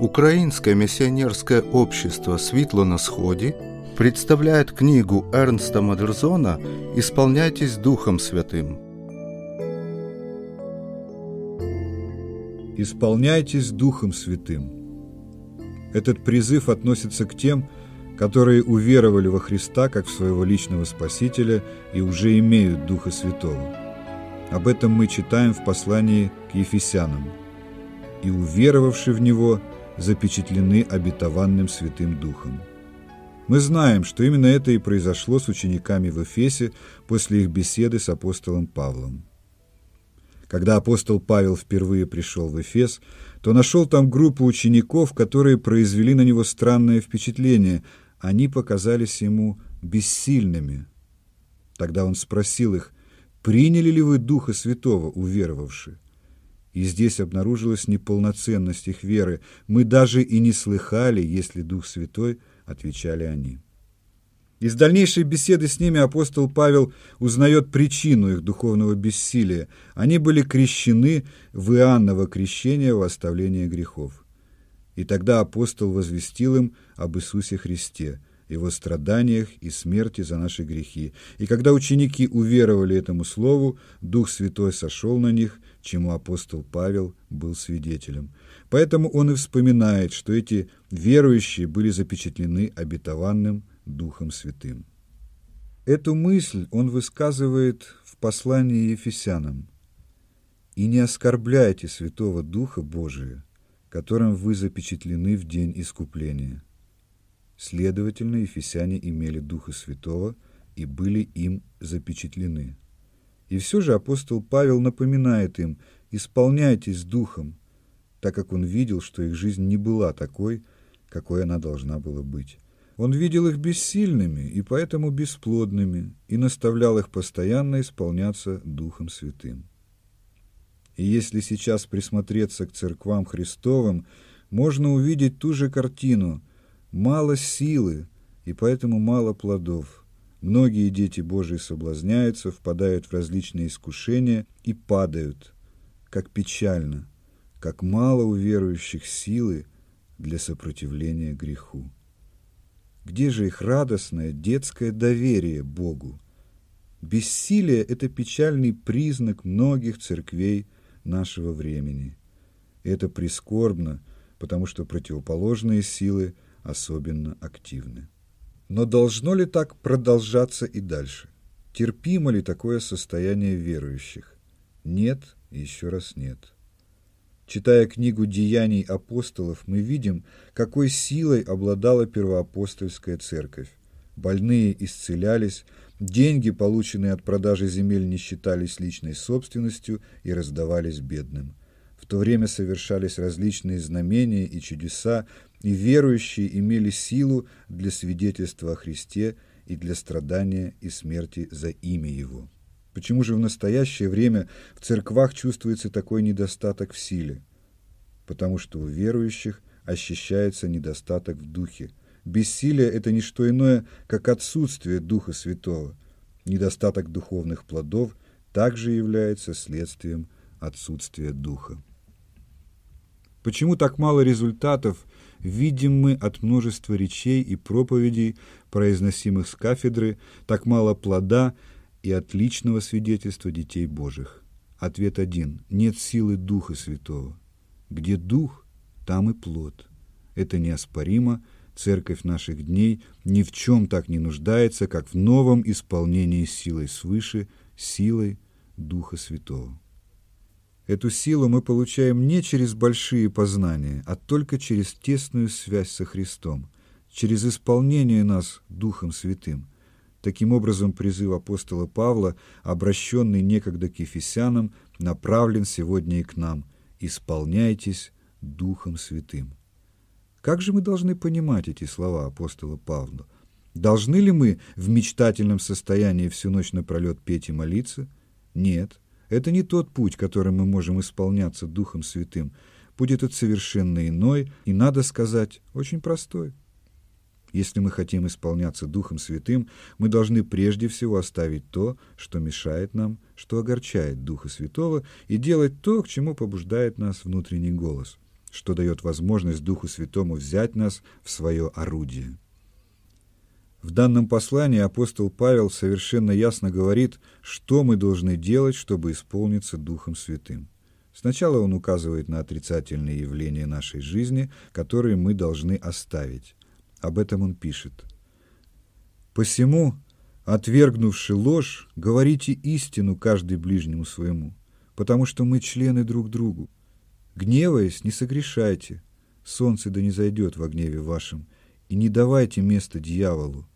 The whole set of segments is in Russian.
Украинское миссионерское общество «Светло на сходе» представляет книгу Эрнста Мадерзона «Исполняйтесь Духом Святым». «Исполняйтесь Духом Святым». Этот призыв относится к тем, которые уверовали во Христа как в своего личного Спасителя и уже имеют Духа Святого. Об этом мы читаем в послании к Ефесянам. «И уверовавший в Него запечатлены обетованным Святым Духом». Мы знаем, что именно это и произошло с учениками в Эфесе после их беседы с апостолом Павлом. Когда апостол Павел впервые пришел в Эфес, то нашел там группу учеников, которые произвели на него странное впечатление. Они показались ему бессильными. Тогда он спросил их, приняли ли вы Духа Святого, уверовавши? И здесь обнаружилась неполноценность их веры. Мы даже и не слыхали, если Дух Святой – отвечали они. Из дальнейшей беседы с ними апостол Павел узнает причину их духовного бессилия. Они были крещены в Иоанново крещение в оставление грехов. И тогда апостол возвестил им об Иисусе Христе, Его страданиях и смерти за наши грехи. И когда ученики уверовали этому слову, Дух Святой сошел на них, чему апостол Павел был свидетелем. Поэтому он и вспоминает, что эти верующие были запечатлены обетованным Духом Святым. Эту мысль он высказывает в послании Ефесянам. «И не оскорбляйте Святого Духа Божия, которым вы запечатлены в день искупления». Следовательно, ефесяне имели Духа Святого и были им запечатлены. И все же апостол Павел напоминает им «исполняйтесь Духом», так как он видел, что их жизнь не была такой, какой она должна была быть. Он видел их бессильными и поэтому бесплодными и наставлял их постоянно исполняться Духом Святым. И если сейчас присмотреться к церквам Христовым, можно увидеть ту же картину – мало силы и поэтому мало плодов. Многие дети Божии соблазняются, впадают в различные искушения и падают. Как печально, как мало у верующих силы для сопротивления греху. Где же их радостное детское доверие Богу? Бессилие – это печальный признак многих церквей нашего времени. это прискорбно, потому что противоположные силы особенно активны. Но должно ли так продолжаться и дальше? Терпимо ли такое состояние верующих? Нет, еще раз нет. Читая книгу «Деяний апостолов», мы видим, какой силой обладала первоапостольская церковь. Больные исцелялись, деньги, полученные от продажи земель, не считались личной собственностью и раздавались бедным. В то время совершались различные знамения и чудеса, и верующие имели силу для свидетельства о Христе и для страдания и смерти за имя Его. Почему же в настоящее время в церквах чувствуется такой недостаток в силе? Потому что у верующих ощущается недостаток в духе. Бессилие – это не что иное, как отсутствие Духа Святого. Недостаток духовных плодов также является следствием отсутствия Духа. Почему так мало результатов видим мы от множества речей и проповедей, произносимых с кафедры, так мало плода – и отличного свидетельства детей Божьих. Ответ один. Нет силы Духа Святого. Где Дух, там и плод. Это неоспоримо. Церковь наших дней ни в чем так не нуждается, как в новом исполнении силой свыше, силой Духа Святого. Эту силу мы получаем не через большие познания, а только через тесную связь со Христом, через исполнение нас Духом Святым – Таким образом, призыв апостола Павла, обращенный некогда к Ефесянам, направлен сегодня и к нам. «Исполняйтесь Духом Святым». Как же мы должны понимать эти слова апостола Павла? Должны ли мы в мечтательном состоянии всю ночь напролет петь и молиться? Нет, это не тот путь, которым мы можем исполняться Духом Святым. Путь этот совершенно иной и, надо сказать, очень простой. Если мы хотим исполняться Духом Святым, мы должны прежде всего оставить то, что мешает нам, что огорчает Духа Святого, и делать то, к чему побуждает нас внутренний голос. что дает возможность Духу Святому взять нас в свое орудие. В данном послании апостол Павел совершенно ясно говорит, что мы должны делать, чтобы исполниться Духом Святым. Сначала он указывает на отрицательные явления нашей жизни, которые мы должны оставить. Об этом он пишет. «Посему, отвергнувши ложь, говорите истину каждый ближнему своему, потому что мы члены друг другу. Гневаясь, не согрешайте, солнце да не зайдет во гневе вашем, и не давайте место дьяволу.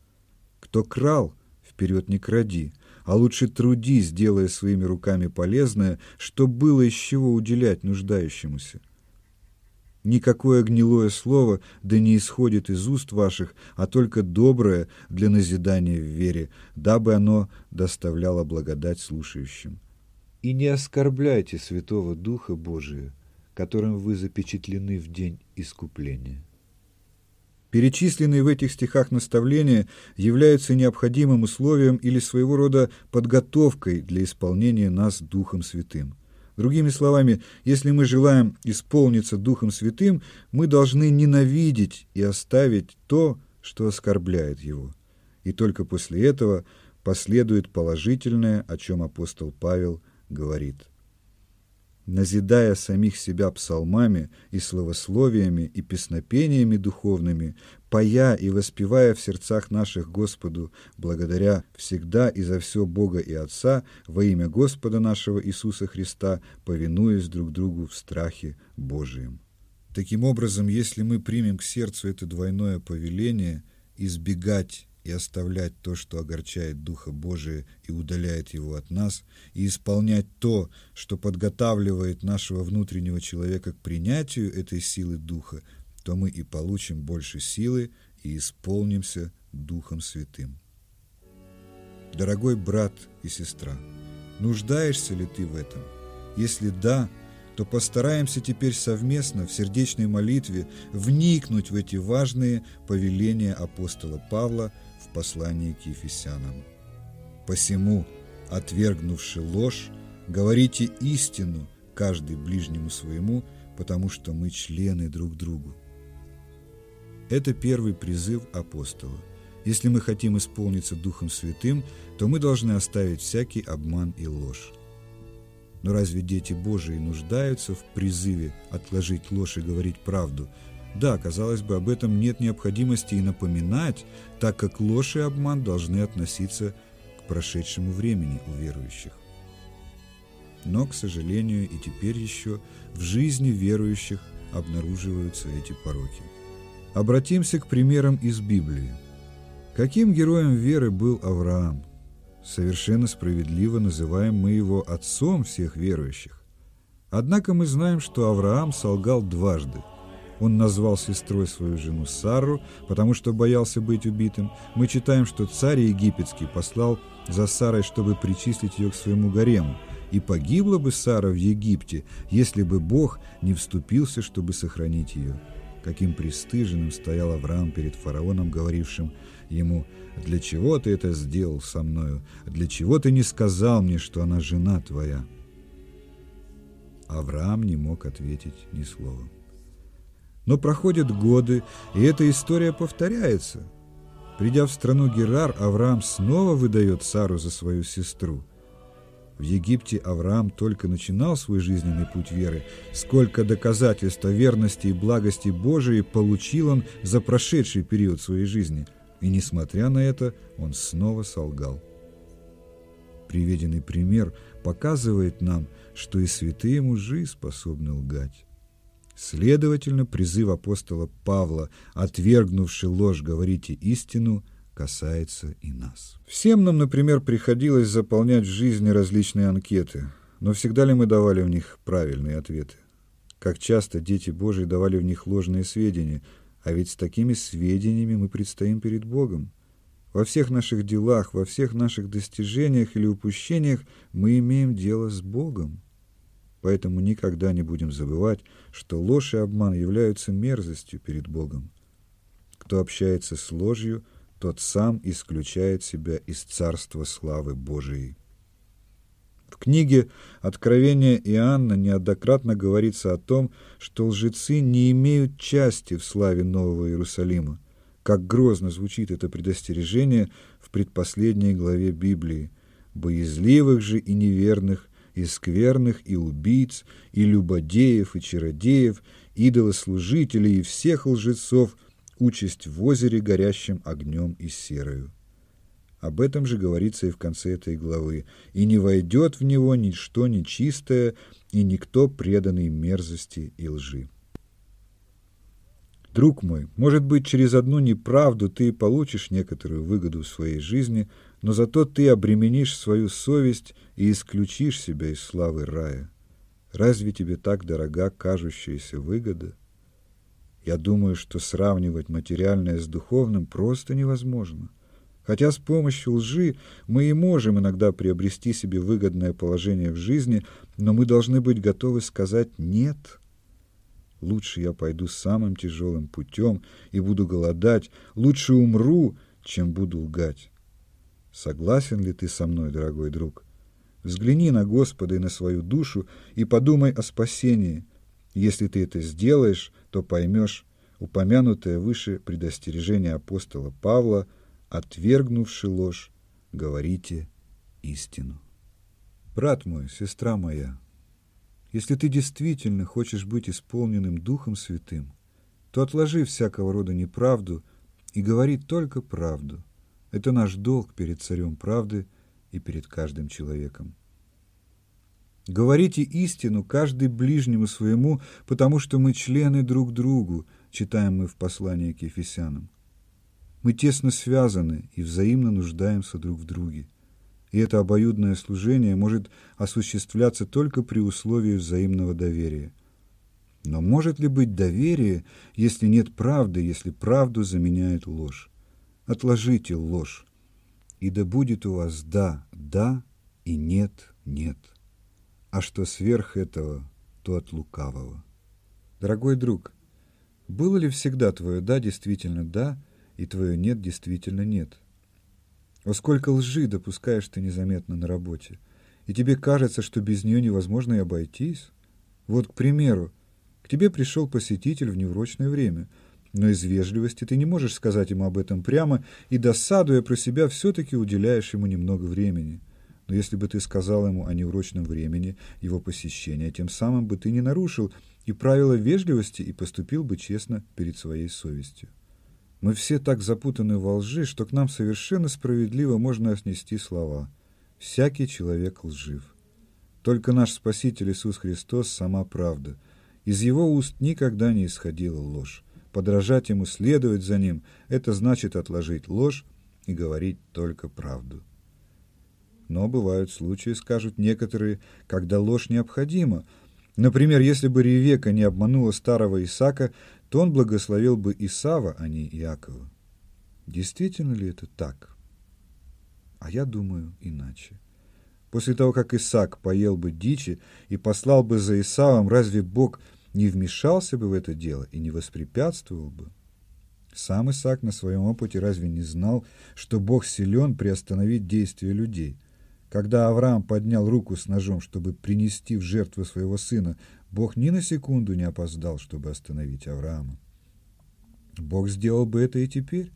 Кто крал, вперед не кради, а лучше трудись, делая своими руками полезное, что было из чего уделять нуждающемуся. Никакое гнилое слово да не исходит из уст ваших, а только доброе для назидания в вере, дабы оно доставляло благодать слушающим. И не оскорбляйте Святого Духа Божия, которым вы запечатлены в день искупления. Перечисленные в этих стихах наставления являются необходимым условием или своего рода подготовкой для исполнения нас Духом Святым. Другими словами, если мы желаем исполниться Духом Святым, мы должны ненавидеть и оставить то, что оскорбляет Его. И только после этого последует положительное, о чем апостол Павел говорит – назидая самих себя псалмами и словословиями и песнопениями духовными, поя и воспевая в сердцах наших Господу, благодаря всегда и за все Бога и Отца, во имя Господа нашего Иисуса Христа, повинуясь друг другу в страхе Божием. Таким образом, если мы примем к сердцу это двойное повеление избегать и оставлять то, что огорчает Духа Божия и удаляет его от нас, и исполнять то, что подготавливает нашего внутреннего человека к принятию этой силы Духа, то мы и получим больше силы и исполнимся Духом Святым. Дорогой брат и сестра, нуждаешься ли ты в этом? Если да, то постараемся теперь совместно в сердечной молитве вникнуть в эти важные повеления апостола Павла – послании к Ефесянам. «Посему, отвергнувши ложь, говорите истину каждый ближнему своему, потому что мы члены друг другу». Это первый призыв апостола. Если мы хотим исполниться Духом Святым, то мы должны оставить всякий обман и ложь. Но разве дети Божии нуждаются в призыве отложить ложь и говорить правду – да, казалось бы, об этом нет необходимости и напоминать, так как ложь и обман должны относиться к прошедшему времени у верующих. Но, к сожалению, и теперь еще в жизни верующих обнаруживаются эти пороки. Обратимся к примерам из Библии. Каким героем веры был Авраам? Совершенно справедливо называем мы его отцом всех верующих. Однако мы знаем, что Авраам солгал дважды – он назвал сестрой свою жену Сарру, потому что боялся быть убитым. Мы читаем, что царь египетский послал за Сарой, чтобы причислить ее к своему гарему. И погибла бы Сара в Египте, если бы Бог не вступился, чтобы сохранить ее. Каким пристыженным стоял Авраам перед фараоном, говорившим ему, «Для чего ты это сделал со мною? Для чего ты не сказал мне, что она жена твоя?» Авраам не мог ответить ни слова. Но проходят годы, и эта история повторяется. Придя в страну Герар, Авраам снова выдает Сару за свою сестру. В Египте Авраам только начинал свой жизненный путь веры. Сколько доказательств о верности и благости Божией получил он за прошедший период своей жизни. И, несмотря на это, он снова солгал. Приведенный пример показывает нам, что и святые мужи способны лгать. Следовательно, призыв апостола Павла, отвергнувший ложь, говорите истину, касается и нас. Всем нам, например, приходилось заполнять в жизни различные анкеты, но всегда ли мы давали в них правильные ответы? Как часто дети Божии давали в них ложные сведения, а ведь с такими сведениями мы предстоим перед Богом. Во всех наших делах, во всех наших достижениях или упущениях мы имеем дело с Богом. Поэтому никогда не будем забывать, что ложь и обман являются мерзостью перед Богом. Кто общается с ложью, тот сам исключает себя из царства славы Божией. В книге «Откровение Иоанна» неоднократно говорится о том, что лжецы не имеют части в славе Нового Иерусалима. Как грозно звучит это предостережение в предпоследней главе Библии. «Боязливых же и неверных, и скверных, и убийц, и любодеев, и чародеев, идолослужителей и всех лжецов участь в озере, горящем огнем и серою». Об этом же говорится и в конце этой главы. «И не войдет в него ничто нечистое, и никто преданный мерзости и лжи». Друг мой, может быть, через одну неправду ты получишь некоторую выгоду в своей жизни, но зато ты обременишь свою совесть и исключишь себя из славы рая. Разве тебе так дорога кажущаяся выгода? Я думаю, что сравнивать материальное с духовным просто невозможно. Хотя с помощью лжи мы и можем иногда приобрести себе выгодное положение в жизни, но мы должны быть готовы сказать «нет». Лучше я пойду самым тяжелым путем и буду голодать, лучше умру, чем буду лгать. Согласен ли ты со мной, дорогой друг? Взгляни на Господа и на свою душу и подумай о спасении. Если ты это сделаешь, то поймешь упомянутое выше предостережение апостола Павла – отвергнувши ложь, говорите истину. Брат мой, сестра моя, если ты действительно хочешь быть исполненным Духом Святым, то отложи всякого рода неправду и говори только правду. Это наш долг перед Царем правды и перед каждым человеком. Говорите истину каждый ближнему своему, потому что мы члены друг другу, читаем мы в послании к Ефесянам. Мы тесно связаны и взаимно нуждаемся друг в друге. И это обоюдное служение может осуществляться только при условии взаимного доверия. Но может ли быть доверие, если нет правды, если правду заменяет ложь? Отложите ложь, и да будет у вас «да» – «да» и «нет» – «нет». А что сверх этого, то от лукавого. Дорогой друг, было ли всегда твое «да» действительно «да», и твое «нет» действительно нет. Во сколько лжи допускаешь ты незаметно на работе, и тебе кажется, что без нее невозможно и обойтись? Вот, к примеру, к тебе пришел посетитель в неурочное время, но из вежливости ты не можешь сказать ему об этом прямо, и, досадуя про себя, все-таки уделяешь ему немного времени. Но если бы ты сказал ему о неурочном времени его посещения, тем самым бы ты не нарушил и правила вежливости и поступил бы честно перед своей совестью. Мы все так запутаны во лжи, что к нам совершенно справедливо можно отнести слова «всякий человек лжив». Только наш Спаситель Иисус Христос – сама правда. Из Его уст никогда не исходила ложь. Подражать Ему, следовать за Ним – это значит отложить ложь и говорить только правду. Но бывают случаи, скажут некоторые, когда ложь необходима. Например, если бы Ревека не обманула старого Исака, то он благословил бы Исава, а не Иакова. Действительно ли это так? А я думаю иначе. После того, как Исаак поел бы дичи и послал бы за Исавом, разве Бог не вмешался бы в это дело и не воспрепятствовал бы? Сам Исаак на своем опыте разве не знал, что Бог силен приостановить действия людей? Когда Авраам поднял руку с ножом, чтобы принести в жертву своего сына, Бог ни на секунду не опоздал, чтобы остановить Авраама. Бог сделал бы это и теперь,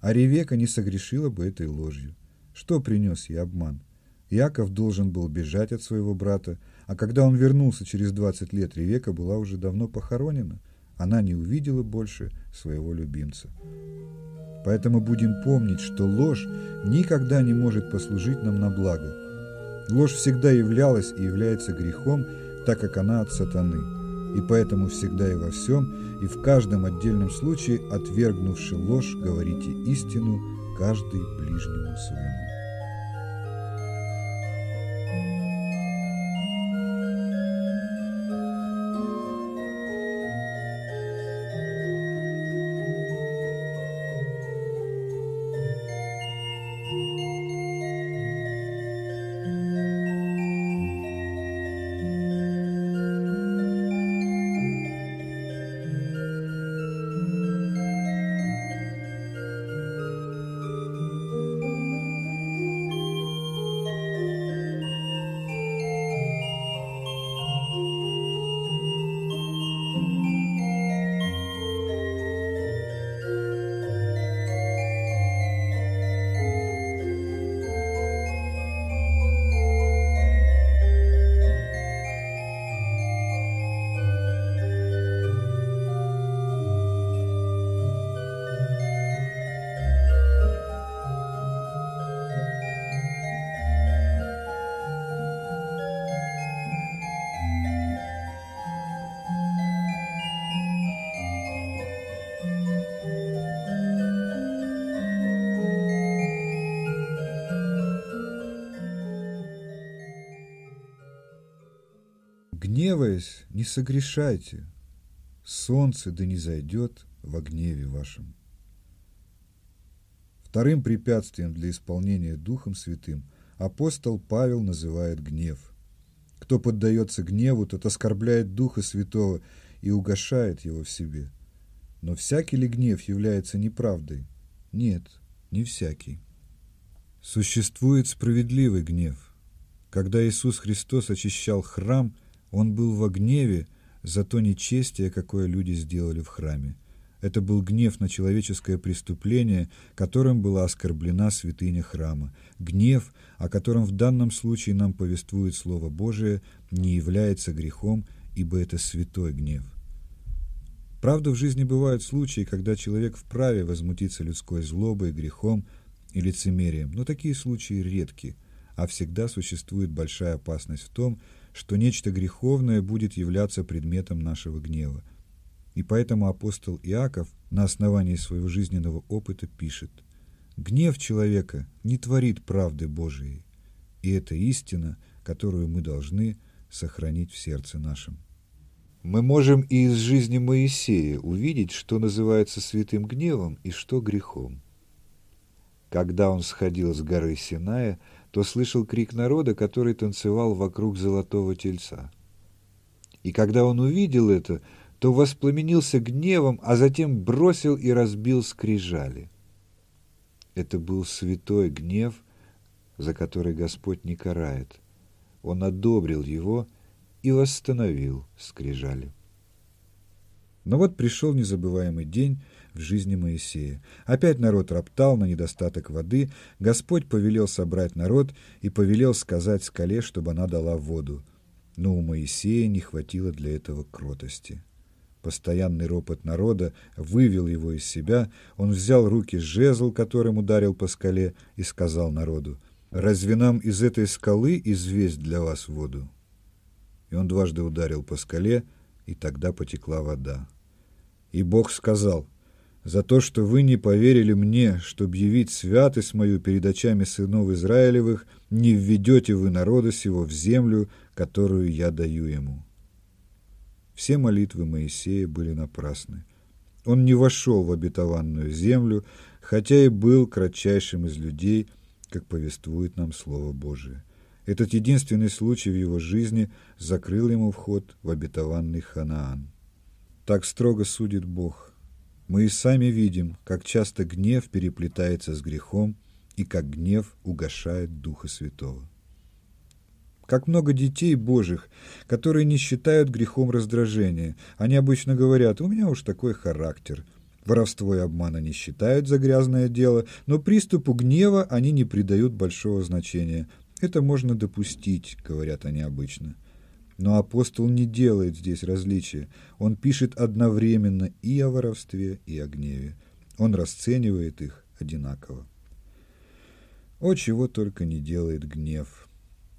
а Ревека не согрешила бы этой ложью. Что принес ей обман? Яков должен был бежать от своего брата, а когда он вернулся через 20 лет, Ревека была уже давно похоронена. Она не увидела больше своего любимца. Поэтому будем помнить, что ложь никогда не может послужить нам на благо. Ложь всегда являлась и является грехом, так как она от сатаны, и поэтому всегда и во всем, и в каждом отдельном случае, отвергнувши ложь, говорите истину каждый ближнему своему. Согрешайте, солнце да не зайдет во гневе вашем. Вторым препятствием для исполнения Духом Святым апостол Павел называет гнев. Кто поддается гневу, тот оскорбляет Духа Святого и угошает его в себе. Но всякий ли гнев является неправдой? Нет, не всякий. Существует справедливый гнев. Когда Иисус Христос очищал храм, Он был во гневе за то нечестие, какое люди сделали в храме. Это был гнев на человеческое преступление, которым была оскорблена святыня храма. Гнев, о котором в данном случае нам повествует Слово Божие, не является грехом, ибо это святой гнев. Правда, в жизни бывают случаи, когда человек вправе возмутиться людской злобой, грехом и лицемерием, но такие случаи редки, а всегда существует большая опасность в том, что нечто греховное будет являться предметом нашего гнева. И поэтому апостол Иаков на основании своего жизненного опыта пишет «Гнев человека не творит правды Божией, и это истина, которую мы должны сохранить в сердце нашем». Мы можем и из жизни Моисея увидеть, что называется святым гневом и что грехом. Когда он сходил с горы Синая, то слышал крик народа, который танцевал вокруг золотого тельца. И когда он увидел это, то воспламенился гневом, а затем бросил и разбил скрижали. Это был святой гнев, за который Господь не карает. Он одобрил его и восстановил скрижали. Но вот пришел незабываемый день в жизни Моисея. Опять народ роптал на недостаток воды, Господь повелел собрать народ и повелел сказать скале, чтобы она дала воду. Но у Моисея не хватило для этого кротости. Постоянный ропот народа вывел его из себя, он взял руки жезл, которым ударил по скале, и сказал народу, «Разве нам из этой скалы известь для вас воду?» И он дважды ударил по скале, и тогда потекла вода. И Бог сказал, «За то, что вы не поверили мне, чтобы явить святость мою перед очами сынов Израилевых, не введете вы народа сего в землю, которую я даю ему». Все молитвы Моисея были напрасны. Он не вошел в обетованную землю, хотя и был кратчайшим из людей, как повествует нам Слово Божие. Этот единственный случай в его жизни закрыл ему вход в обетованный Ханаан. Так строго судит Бог. Мы и сами видим, как часто гнев переплетается с грехом и как гнев угошает Духа Святого. Как много детей Божьих, которые не считают грехом раздражения. Они обычно говорят, у меня уж такой характер. Воровство и обман они считают за грязное дело, но приступу гнева они не придают большого значения. Это можно допустить, говорят они обычно. Но апостол не делает здесь различия. Он пишет одновременно и о воровстве, и о гневе. Он расценивает их одинаково. О, чего только не делает гнев!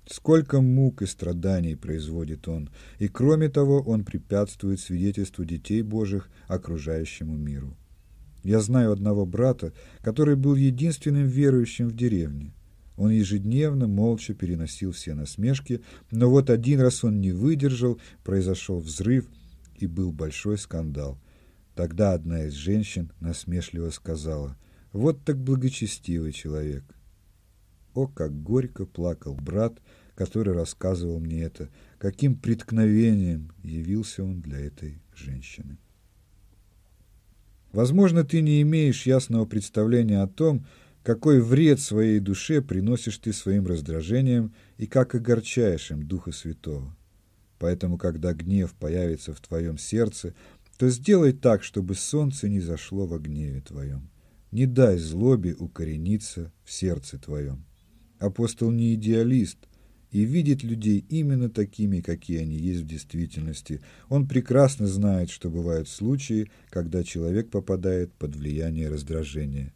Сколько мук и страданий производит он, и кроме того он препятствует свидетельству детей Божьих окружающему миру. Я знаю одного брата, который был единственным верующим в деревне. Он ежедневно молча переносил все насмешки, но вот один раз он не выдержал, произошел взрыв, и был большой скандал. Тогда одна из женщин насмешливо сказала, «Вот так благочестивый человек». О, как горько плакал брат, который рассказывал мне это, каким преткновением явился он для этой женщины. Возможно, ты не имеешь ясного представления о том, какой вред своей душе приносишь ты своим раздражением и как огорчаешь им Духа Святого. Поэтому, когда гнев появится в твоем сердце, то сделай так, чтобы солнце не зашло во гневе твоем. Не дай злобе укорениться в сердце твоем. Апостол не идеалист и видит людей именно такими, какие они есть в действительности. Он прекрасно знает, что бывают случаи, когда человек попадает под влияние раздражения.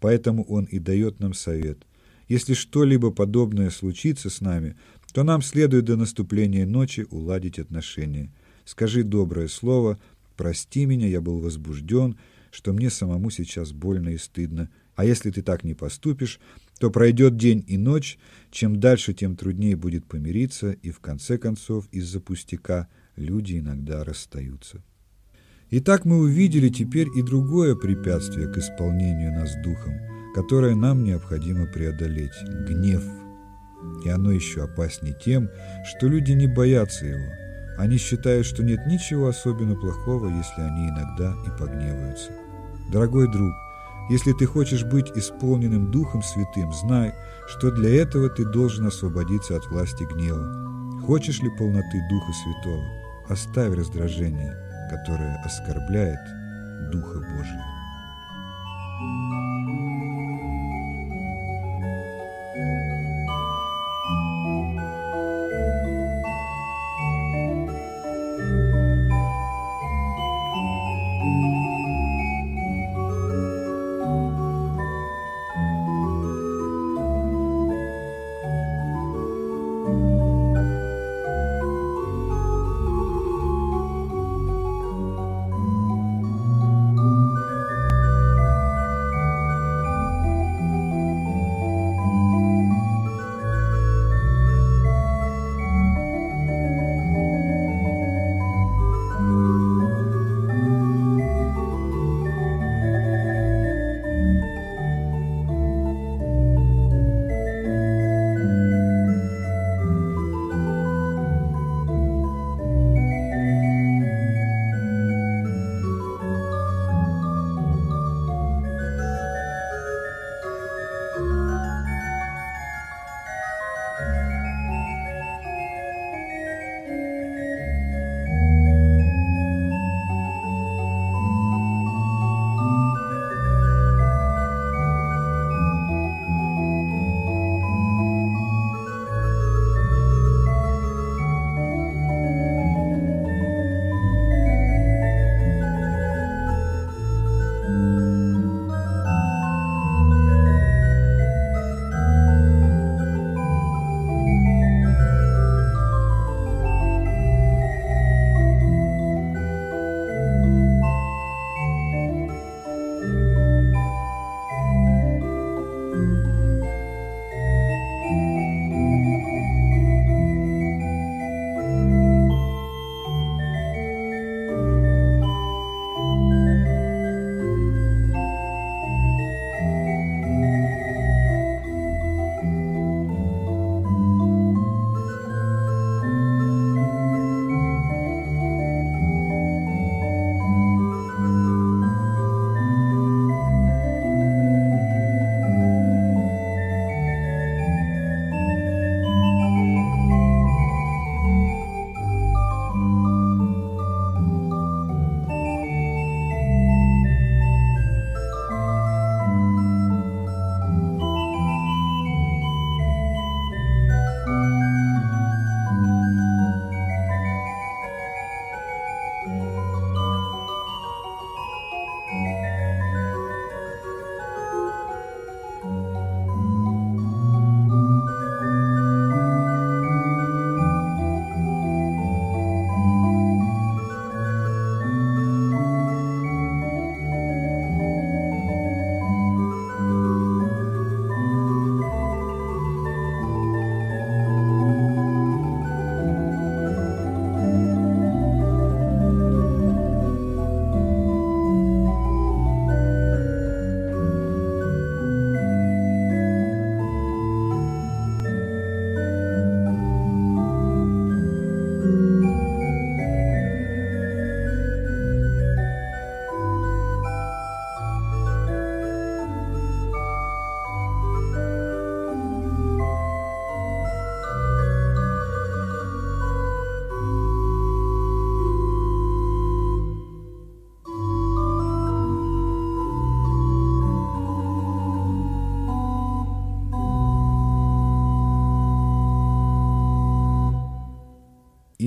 Поэтому он и дает нам совет. Если что-либо подобное случится с нами, то нам следует до наступления ночи уладить отношения. Скажи доброе слово, прости меня, я был возбужден, что мне самому сейчас больно и стыдно. А если ты так не поступишь, то пройдет день и ночь, чем дальше, тем труднее будет помириться, и в конце концов из-за пустяка люди иногда расстаются. Итак, мы увидели теперь и другое препятствие к исполнению нас духом, которое нам необходимо преодолеть – гнев. И оно еще опаснее тем, что люди не боятся его. Они считают, что нет ничего особенно плохого, если они иногда и погневаются. Дорогой друг, если ты хочешь быть исполненным Духом Святым, знай, что для этого ты должен освободиться от власти гнева. Хочешь ли полноты Духа Святого? Оставь раздражение – которое оскорбляет Духа Божия.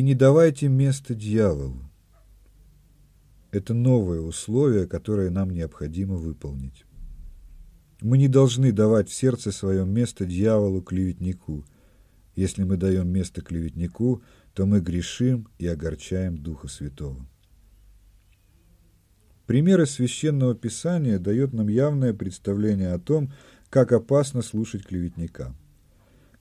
Не давайте место дьяволу. Это новое условие, которое нам необходимо выполнить. Мы не должны давать в сердце своем место дьяволу-клеветнику. Если мы даем место клеветнику, то мы грешим и огорчаем Духа Святого. Примеры Священного Писания дают нам явное представление о том, как опасно слушать клеветника.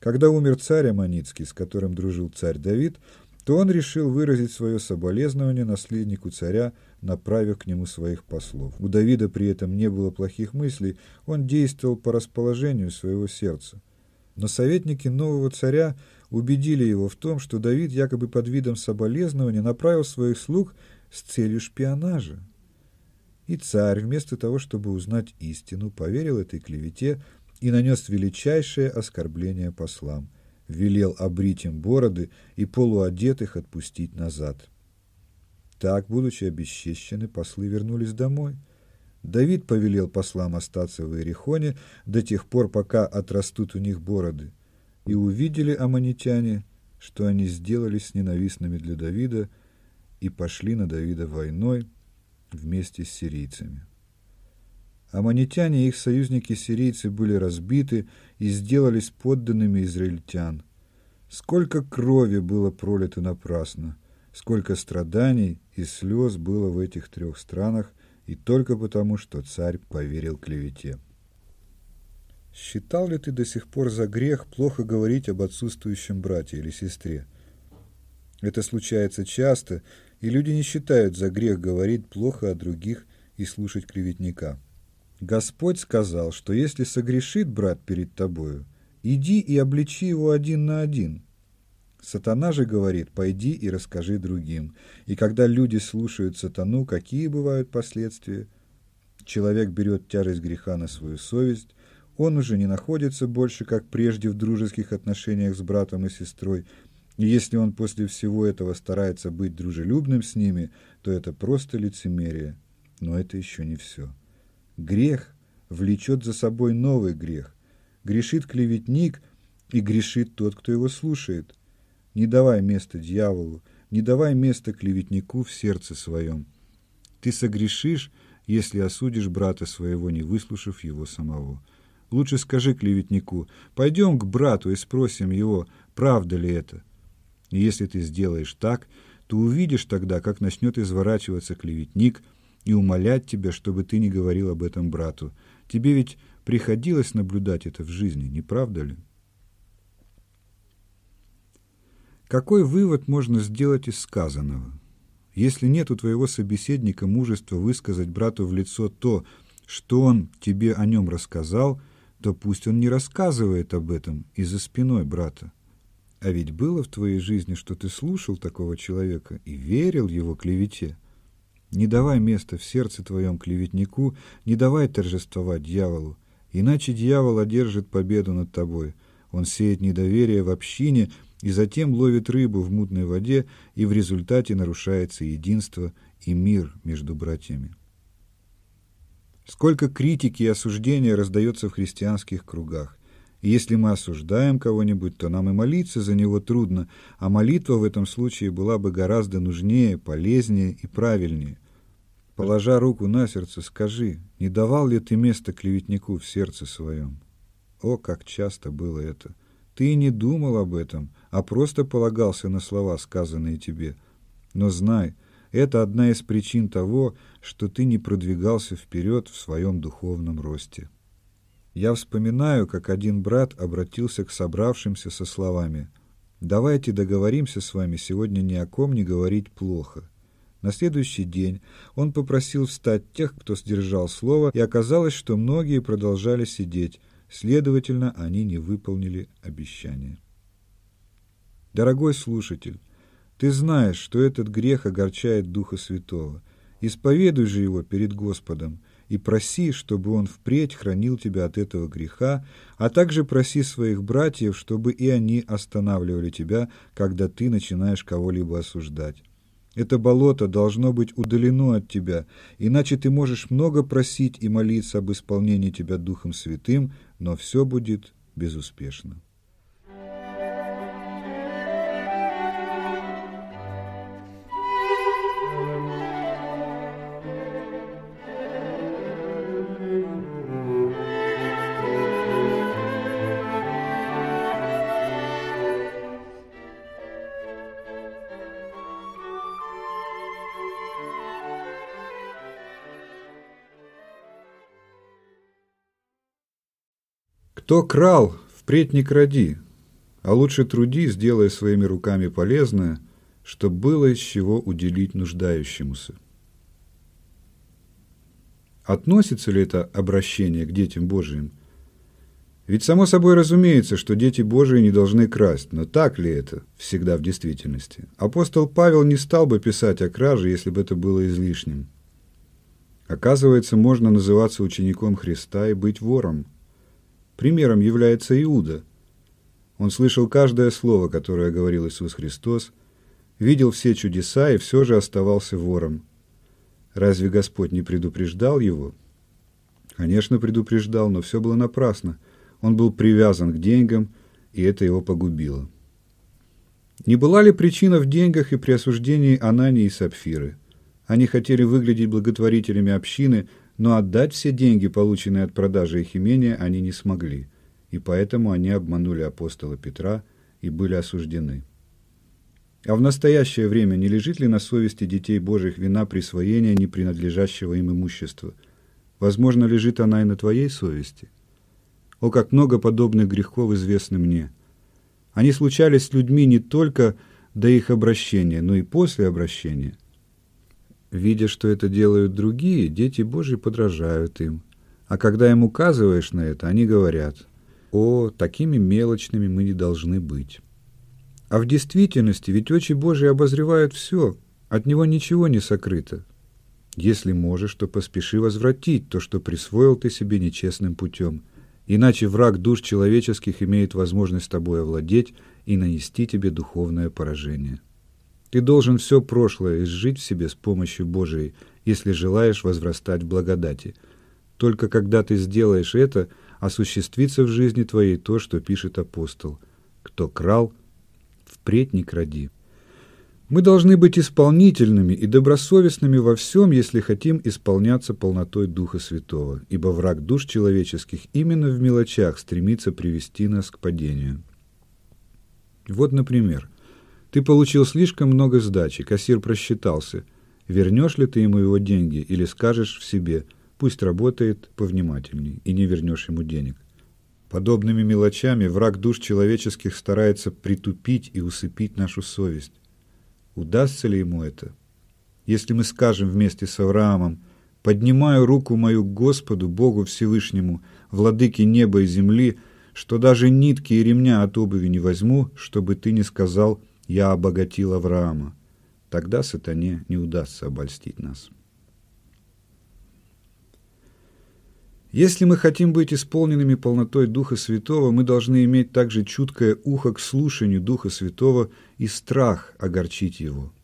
Когда умер царь Аманицкий, с которым дружил царь Давид, то он решил выразить свое соболезнование наследнику царя, направив к нему своих послов. У Давида при этом не было плохих мыслей, он действовал по расположению своего сердца. Но советники нового царя убедили его в том, что Давид якобы под видом соболезнования направил своих слуг с целью шпионажа. И царь, вместо того, чтобы узнать истину, поверил этой клевете и нанес величайшее оскорбление послам – велел обрить им бороды и полуодетых отпустить назад. Так, будучи обесчещены, послы вернулись домой. Давид повелел послам остаться в Иерихоне до тех пор, пока отрастут у них бороды. И увидели аммонитяне, что они сделались ненавистными для Давида и пошли на Давида войной вместе с сирийцами. Аммонитяне и их союзники-сирийцы были разбиты и сделались подданными израильтян. Сколько крови было пролито напрасно, сколько страданий и слез было в этих трех странах, и только потому, что царь поверил клевете. Считал ли ты до сих пор за грех плохо говорить об отсутствующем брате или сестре? Это случается часто, и люди не считают за грех говорить плохо о других и слушать клеветника. Господь сказал, что если согрешит брат перед тобою, иди и обличи его один на один. Сатана же говорит, пойди и расскажи другим. И когда люди слушают сатану, какие бывают последствия? Человек берет тяжесть греха на свою совесть, он уже не находится больше, как прежде, в дружеских отношениях с братом и сестрой, и если он после всего этого старается быть дружелюбным с ними, то это просто лицемерие. Но это еще не все. Грех влечет за собой новый грех. Грешит клеветник, и грешит тот, кто его слушает. Не давай места дьяволу, не давай места клеветнику в сердце своем. Ты согрешишь, если осудишь брата своего, не выслушав его самого. Лучше скажи клеветнику, пойдем к брату и спросим его, правда ли это. И если ты сделаешь так, то увидишь тогда, как начнет изворачиваться клеветник – и умолять тебя, чтобы ты не говорил об этом брату. Тебе ведь приходилось наблюдать это в жизни, не правда ли? Какой вывод можно сделать из сказанного? Если нет у твоего собеседника мужества высказать брату в лицо то, что он тебе о нем рассказал, то пусть он не рассказывает об этом и за спиной брата. А ведь было в твоей жизни, что ты слушал такого человека и верил его клевете. Не давай места в сердце твоем клеветнику, не давай торжествовать дьяволу, иначе дьявол одержит победу над тобой. Он сеет недоверие в общине и затем ловит рыбу в мутной воде, и в результате нарушается единство и мир между братьями. Сколько критики и осуждения раздается в христианских кругах. И если мы осуждаем кого-нибудь, то нам и молиться за него трудно, а молитва в этом случае была бы гораздо нужнее, полезнее и правильнее. Положа руку на сердце, скажи, не давал ли ты место клеветнику в сердце своем? О, как часто было это! Ты не думал об этом, а просто полагался на слова, сказанные тебе. Но знай, это одна из причин того, что ты не продвигался вперед в своем духовном росте. Я вспоминаю, как один брат обратился к собравшимся со словами «Давайте договоримся с вами сегодня ни о ком не говорить плохо. На следующий день он попросил встать тех, кто сдержал слово, и оказалось, что многие продолжали сидеть, следовательно, они не выполнили обещание. Дорогой слушатель, ты знаешь, что этот грех огорчает Духа Святого. Исповедуй же его перед Господом и проси, чтобы он впредь хранил тебя от этого греха, а также проси своих братьев, чтобы и они останавливали тебя, когда ты начинаешь кого-либо осуждать. Это болото должно быть удалено от тебя, иначе ты можешь много просить и молиться об исполнении тебя Духом Святым, но все будет безуспешно. Кто крал, впредь не кради, а лучше труди, сделая своими руками полезное, чтобы было из чего уделить нуждающемуся. Относится ли это обращение к детям Божиим? Ведь само собой разумеется, что дети Божии не должны красть, но так ли это всегда в действительности? Апостол Павел не стал бы писать о краже, если бы это было излишним. Оказывается, можно называться учеником Христа и быть вором. Примером является Иуда. Он слышал каждое слово, которое говорил Иисус Христос, видел все чудеса и все же оставался вором. Разве Господь не предупреждал его? Конечно, предупреждал, но все было напрасно. Он был привязан к деньгам, и это его погубило. Не была ли причина в деньгах и при осуждении Анании и Сапфиры? Они хотели выглядеть благотворителями общины, но отдать все деньги, полученные от продажи их имения, они не смогли, и поэтому они обманули апостола Петра и были осуждены. А в настоящее время не лежит ли на совести детей Божьих вина присвоения непринадлежащего им имущества? Возможно, лежит она и на твоей совести. О, как много подобных грехов известны мне. Они случались с людьми не только до их обращения, но и после обращения. Видя, что это делают другие, дети Божьи подражают им. А когда им указываешь на это, они говорят, «О, такими мелочными мы не должны быть». А в действительности ведь очи Божьи обозревают все, от него ничего не сокрыто. Если можешь, то поспеши возвратить то, что присвоил ты себе нечестным путем, иначе враг душ человеческих имеет возможность тобой овладеть и нанести тебе духовное поражение. Ты должен все прошлое изжить в себе с помощью Божией, если желаешь возрастать в благодати. Только когда ты сделаешь это, осуществится в жизни твоей то, что пишет апостол. Кто крал, впредь не кради. Мы должны быть исполнительными и добросовестными во всем, если хотим исполняться полнотой Духа Святого, ибо враг душ человеческих именно в мелочах стремится привести нас к падению. Вот, например, ты получил слишком много сдачи, кассир просчитался. Вернешь ли ты ему его деньги или скажешь в себе, пусть работает повнимательней, и не вернешь ему денег? Подобными мелочами враг душ человеческих старается притупить и усыпить нашу совесть. Удастся ли ему это? Если мы скажем вместе с Авраамом, «Поднимаю руку мою к Господу, Богу Всевышнему, владыке неба и земли, что даже нитки и ремня от обуви не возьму, чтобы ты не сказал, я обогатил Авраама», тогда сатане не удастся обольстить нас. Если мы хотим быть исполненными полнотой Духа Святого, мы должны иметь также чуткое ухо к слушанию Духа Святого и страх огорчить Его.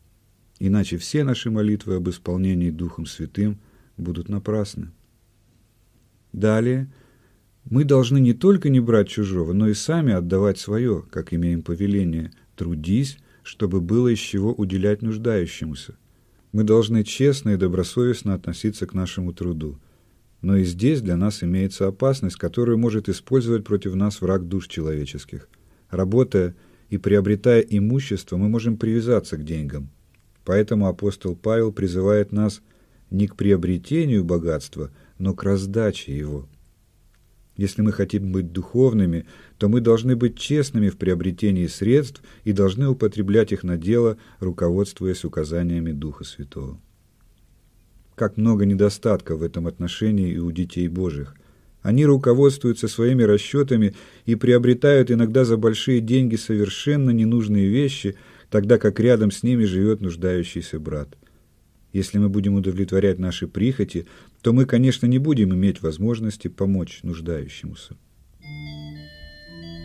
Иначе все наши молитвы об исполнении Духом Святым будут напрасны. Далее, мы должны не только не брать чужого, но и сами отдавать свое, как имеем повеление, трудись, чтобы было из чего уделять нуждающемуся. Мы должны честно и добросовестно относиться к нашему труду – но и здесь для нас имеется опасность, которую может использовать против нас враг душ человеческих. Работая и приобретая имущество, мы можем привязаться к деньгам. Поэтому апостол Павел призывает нас не к приобретению богатства, но к раздаче его. Если мы хотим быть духовными, то мы должны быть честными в приобретении средств и должны употреблять их на дело, руководствуясь указаниями Духа Святого как много недостатков в этом отношении и у детей Божьих. Они руководствуются своими расчетами и приобретают иногда за большие деньги совершенно ненужные вещи, тогда как рядом с ними живет нуждающийся брат. Если мы будем удовлетворять наши прихоти, то мы, конечно, не будем иметь возможности помочь нуждающемуся.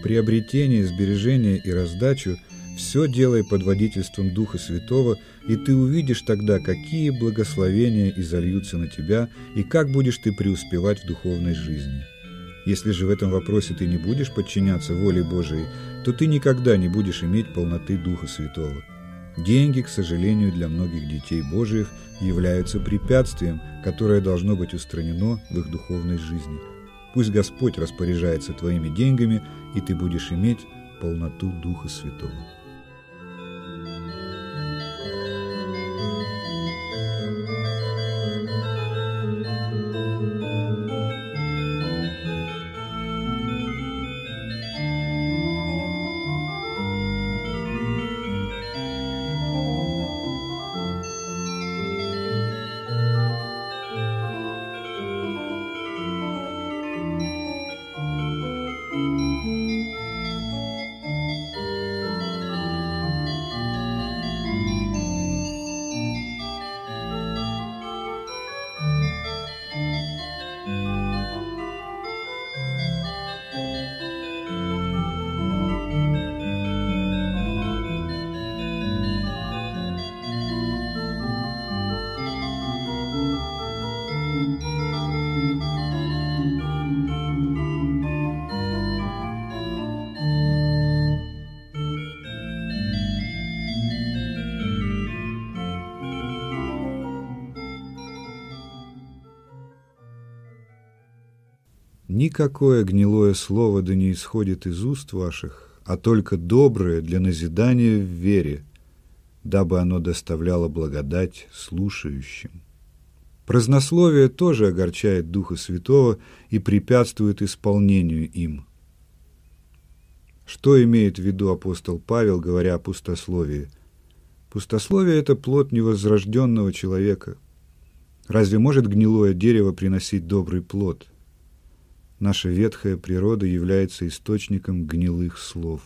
Приобретение, сбережение и раздачу – все делай под водительством Духа Святого, и ты увидишь тогда, какие благословения изольются на тебя, и как будешь ты преуспевать в духовной жизни. Если же в этом вопросе ты не будешь подчиняться воле Божией, то ты никогда не будешь иметь полноты Духа Святого. Деньги, к сожалению, для многих детей Божиих являются препятствием, которое должно быть устранено в их духовной жизни. Пусть Господь распоряжается твоими деньгами, и ты будешь иметь полноту Духа Святого. Никакое гнилое слово да не исходит из уст ваших, а только доброе для назидания в вере, дабы оно доставляло благодать слушающим. Празднословие тоже огорчает Духа Святого и препятствует исполнению им. Что имеет в виду апостол Павел, говоря о пустословии? Пустословие – это плод невозрожденного человека. Разве может гнилое дерево приносить добрый плод? Наша ветхая природа является источником гнилых слов.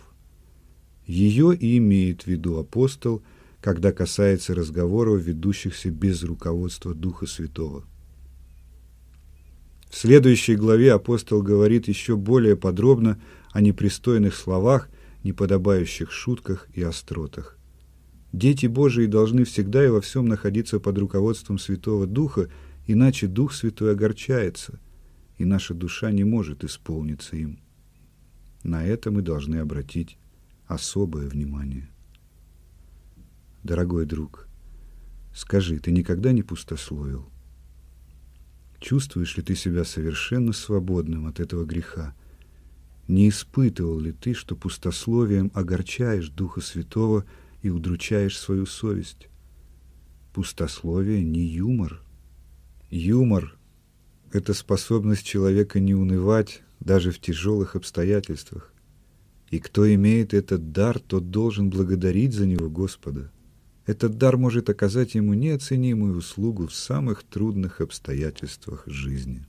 Ее и имеет в виду апостол – когда касается разговоров, ведущихся без руководства Духа Святого. В следующей главе апостол говорит еще более подробно о непристойных словах, неподобающих шутках и остротах. Дети Божии должны всегда и во всем находиться под руководством Святого Духа, иначе Дух Святой огорчается, и наша душа не может исполниться им. На это мы должны обратить особое внимание. Дорогой друг, скажи, ты никогда не пустословил? Чувствуешь ли ты себя совершенно свободным от этого греха? Не испытывал ли ты, что пустословием огорчаешь Духа Святого и удручаешь свою совесть? Пустословие не юмор. Юмор — это способность человека не унывать даже в тяжелых обстоятельствах. И кто имеет этот дар, тот должен благодарить за него Господа. Этот дар может оказать ему неоценимую услугу в самых трудных обстоятельствах жизни.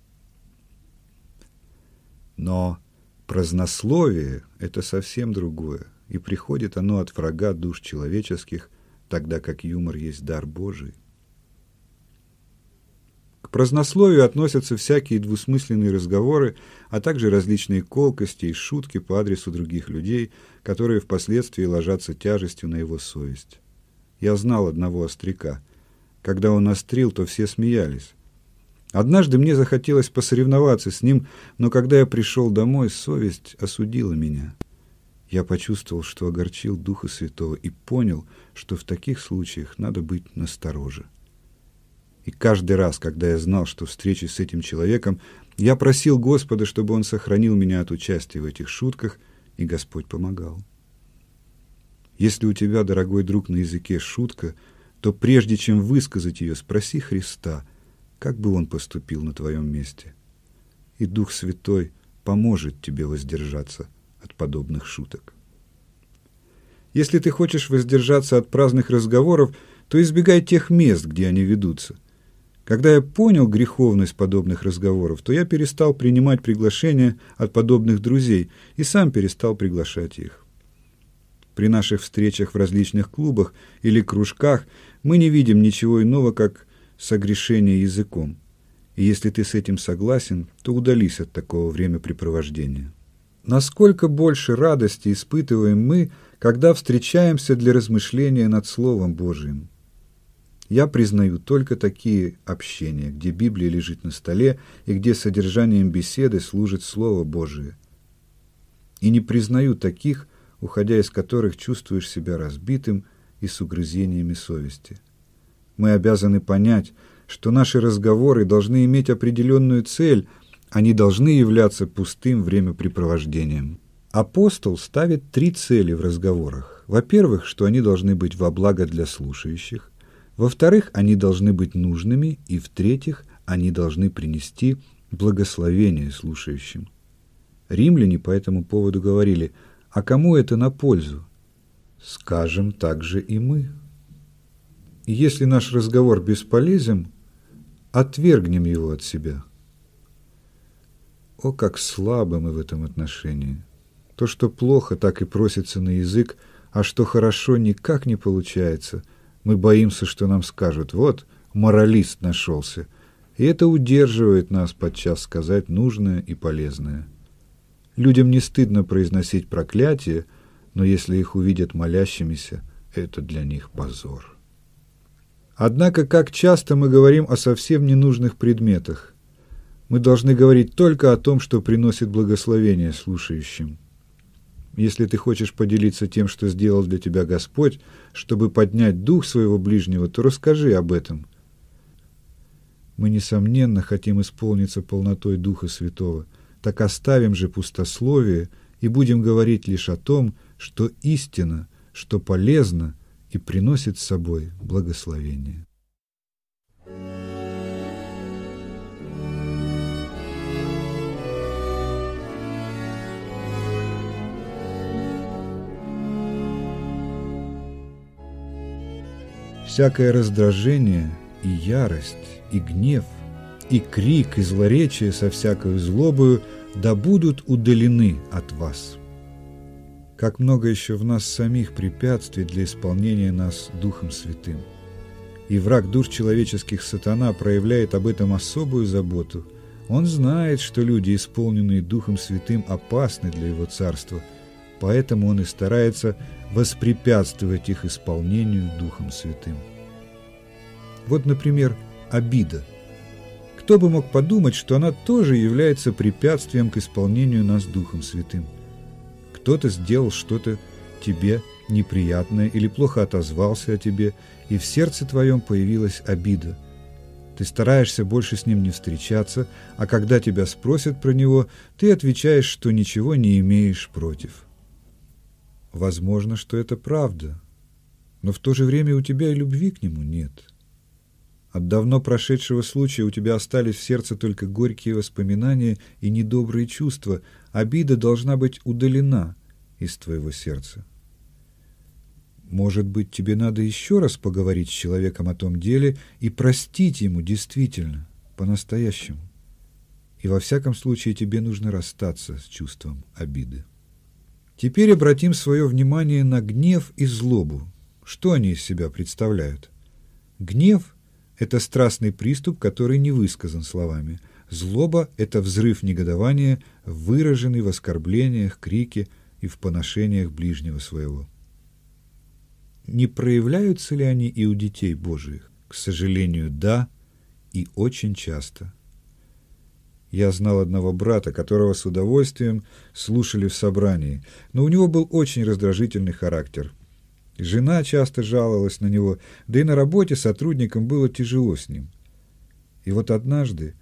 Но празднословие – это совсем другое, и приходит оно от врага душ человеческих, тогда как юмор есть дар Божий. К празднословию относятся всякие двусмысленные разговоры, а также различные колкости и шутки по адресу других людей, которые впоследствии ложатся тяжестью на его совесть. Я знал одного остряка. Когда он острил, то все смеялись. Однажды мне захотелось посоревноваться с ним, но когда я пришел домой, совесть осудила меня. Я почувствовал, что огорчил Духа Святого и понял, что в таких случаях надо быть настороже. И каждый раз, когда я знал, что встречи с этим человеком, я просил Господа, чтобы он сохранил меня от участия в этих шутках, и Господь помогал. Если у тебя, дорогой друг, на языке шутка, то прежде чем высказать ее, спроси Христа, как бы он поступил на твоем месте. И Дух Святой поможет тебе воздержаться от подобных шуток. Если ты хочешь воздержаться от праздных разговоров, то избегай тех мест, где они ведутся. Когда я понял греховность подобных разговоров, то я перестал принимать приглашения от подобных друзей и сам перестал приглашать их. При наших встречах в различных клубах или кружках мы не видим ничего иного, как согрешение языком. И если ты с этим согласен, то удались от такого времяпрепровождения. Насколько больше радости испытываем мы, когда встречаемся для размышления над Словом Божиим. Я признаю только такие общения, где Библия лежит на столе и где содержанием беседы служит Слово Божие. И не признаю таких, уходя из которых чувствуешь себя разбитым и с угрызениями совести. Мы обязаны понять, что наши разговоры должны иметь определенную цель, они должны являться пустым времяпрепровождением. Апостол ставит три цели в разговорах. Во-первых, что они должны быть во благо для слушающих. Во-вторых, они должны быть нужными. И в-третьих, они должны принести благословение слушающим. Римляне по этому поводу говорили – а кому это на пользу? Скажем также и мы. И если наш разговор бесполезен, отвергнем его от себя. О, как слабы мы в этом отношении! То, что плохо, так и просится на язык, а что хорошо, никак не получается. Мы боимся, что нам скажут, вот, моралист нашелся. И это удерживает нас подчас сказать нужное и полезное. Людям не стыдно произносить проклятие, но если их увидят молящимися, это для них позор. Однако, как часто мы говорим о совсем ненужных предметах. Мы должны говорить только о том, что приносит благословение слушающим. Если ты хочешь поделиться тем, что сделал для тебя Господь, чтобы поднять дух своего ближнего, то расскажи об этом. Мы, несомненно, хотим исполниться полнотой Духа Святого – так оставим же пустословие и будем говорить лишь о том, что истина, что полезно и приносит с собой благословение. Всякое раздражение и ярость, и гнев, и крик, и злоречие со всякой злобою да будут удалены от вас. Как много еще в нас самих препятствий для исполнения нас Духом Святым. И враг душ человеческих сатана проявляет об этом особую заботу. Он знает, что люди, исполненные Духом Святым, опасны для его царства, поэтому он и старается воспрепятствовать их исполнению Духом Святым. Вот, например, обида. Кто бы мог подумать, что она тоже является препятствием к исполнению нас Духом Святым. Кто-то сделал что-то тебе неприятное или плохо отозвался о тебе, и в сердце твоем появилась обида. Ты стараешься больше с ним не встречаться, а когда тебя спросят про него, ты отвечаешь, что ничего не имеешь против. Возможно, что это правда, но в то же время у тебя и любви к нему нет. От давно прошедшего случая у тебя остались в сердце только горькие воспоминания и недобрые чувства. Обида должна быть удалена из твоего сердца. Может быть, тебе надо еще раз поговорить с человеком о том деле и простить ему действительно, по-настоящему. И во всяком случае тебе нужно расстаться с чувством обиды. Теперь обратим свое внимание на гнев и злобу. Что они из себя представляют? Гнев – это страстный приступ, который не высказан словами. Злоба – это взрыв негодования, выраженный в оскорблениях, крике и в поношениях ближнего своего. Не проявляются ли они и у детей Божиих? К сожалению, да, и очень часто. Я знал одного брата, которого с удовольствием слушали в собрании, но у него был очень раздражительный характер – Жена часто жаловалась на него, да и на работе сотрудникам было тяжело с ним. И вот однажды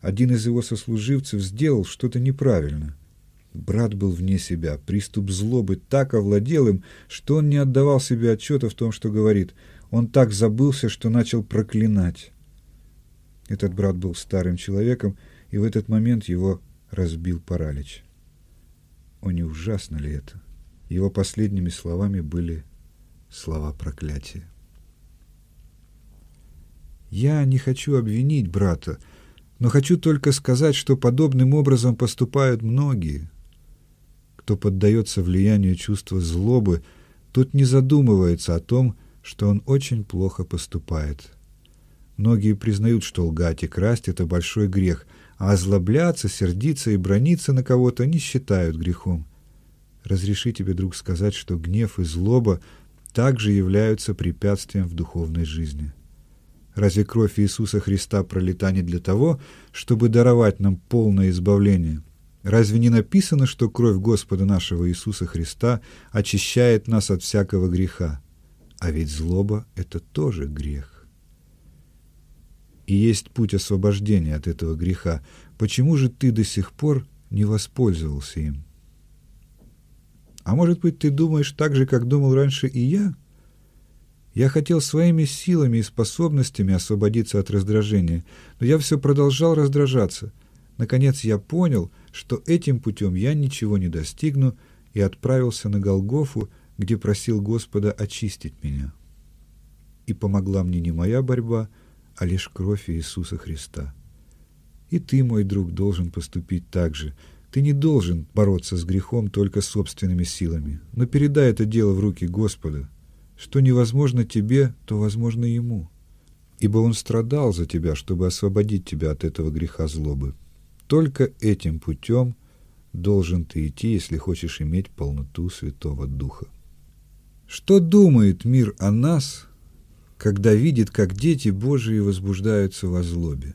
один из его сослуживцев сделал что-то неправильно. Брат был вне себя, приступ злобы так овладел им, что он не отдавал себе отчета в том, что говорит. Он так забылся, что начал проклинать. Этот брат был старым человеком, и в этот момент его разбил паралич. О, не ужасно ли это? Его последними словами были слова проклятия. Я не хочу обвинить брата, но хочу только сказать, что подобным образом поступают многие. Кто поддается влиянию чувства злобы, тот не задумывается о том, что он очень плохо поступает. Многие признают, что лгать и красть – это большой грех, а озлобляться, сердиться и брониться на кого-то не считают грехом. Разреши тебе, друг, сказать, что гнев и злоба также являются препятствием в духовной жизни. Разве кровь Иисуса Христа пролита не для того, чтобы даровать нам полное избавление? Разве не написано, что кровь Господа нашего Иисуса Христа очищает нас от всякого греха? А ведь злоба — это тоже грех. И есть путь освобождения от этого греха. Почему же ты до сих пор не воспользовался им? А может быть, ты думаешь так же, как думал раньше и я? Я хотел своими силами и способностями освободиться от раздражения, но я все продолжал раздражаться. Наконец я понял, что этим путем я ничего не достигну, и отправился на Голгофу, где просил Господа очистить меня. И помогла мне не моя борьба, а лишь кровь Иисуса Христа. И ты, мой друг, должен поступить так же – ты не должен бороться с грехом только собственными силами, но передай это дело в руки Господа. Что невозможно тебе, то возможно ему. Ибо Он страдал за тебя, чтобы освободить тебя от этого греха злобы. Только этим путем должен ты идти, если хочешь иметь полноту Святого Духа. Что думает мир о нас, когда видит, как дети Божии возбуждаются во злобе?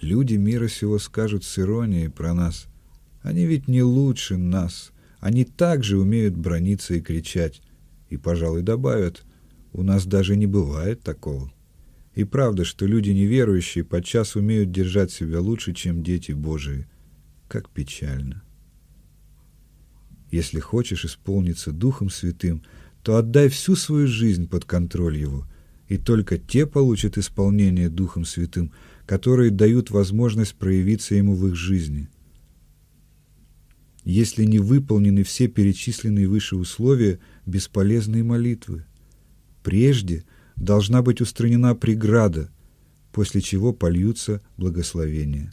Люди мира сего скажут с иронией про нас – они ведь не лучше нас. Они также умеют брониться и кричать. И, пожалуй, добавят, у нас даже не бывает такого. И правда, что люди неверующие подчас умеют держать себя лучше, чем дети Божии. как печально. Если хочешь исполниться Духом Святым, то отдай всю свою жизнь под контроль Его, и только те получат исполнение Духом Святым, которые дают возможность проявиться Ему в их жизни. Если не выполнены все перечисленные выше условия, бесполезные молитвы. Прежде должна быть устранена преграда, после чего польются благословения.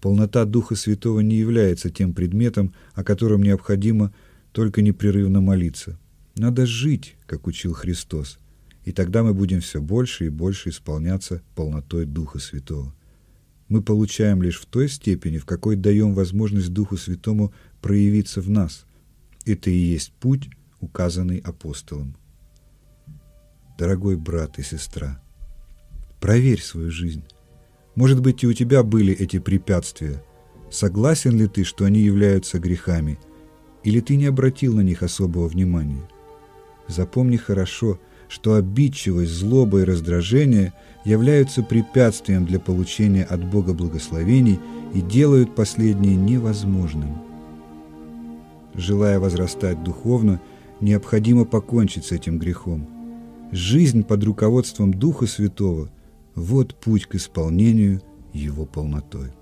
Полнота Духа Святого не является тем предметом, о котором необходимо только непрерывно молиться. Надо жить, как учил Христос, и тогда мы будем все больше и больше исполняться полнотой Духа Святого. Мы получаем лишь в той степени, в какой даем возможность Духу Святому проявиться в нас. Это и есть путь, указанный апостолом. Дорогой брат и сестра, проверь свою жизнь. Может быть, и у тебя были эти препятствия. Согласен ли ты, что они являются грехами, или ты не обратил на них особого внимания? Запомни хорошо, что обидчивость, злоба и раздражение являются препятствием для получения от Бога благословений и делают последние невозможным. Желая возрастать духовно, необходимо покончить с этим грехом. Жизнь под руководством Духа Святого – вот путь к исполнению его полнотой.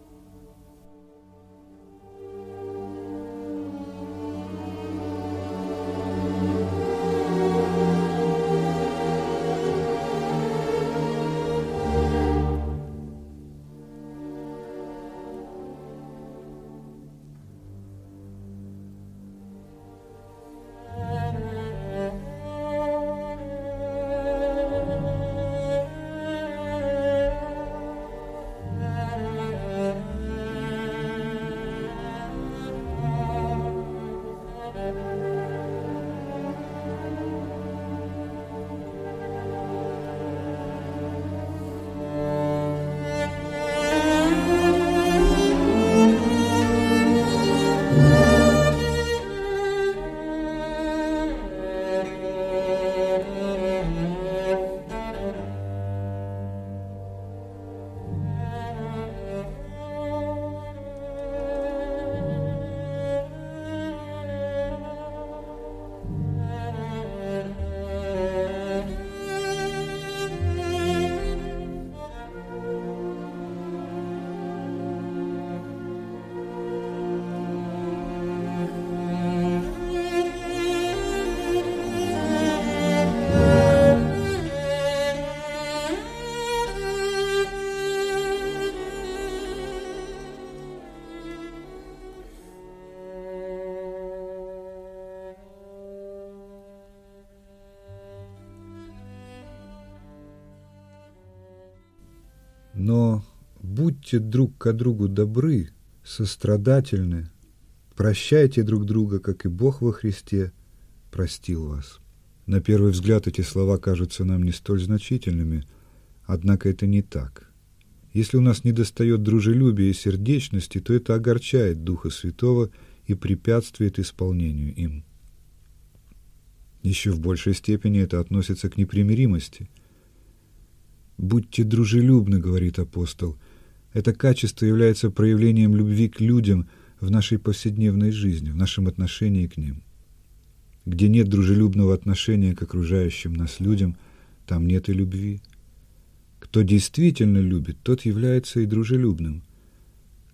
Будьте друг к другу добры, сострадательны, прощайте друг друга, как и Бог во Христе простил вас. На первый взгляд эти слова кажутся нам не столь значительными, однако это не так. Если у нас недостает дружелюбия и сердечности, то это огорчает Духа Святого и препятствует исполнению им. Еще в большей степени это относится к непримиримости – «Будьте дружелюбны», — говорит апостол. Это качество является проявлением любви к людям в нашей повседневной жизни, в нашем отношении к ним. Где нет дружелюбного отношения к окружающим нас людям, там нет и любви. Кто действительно любит, тот является и дружелюбным.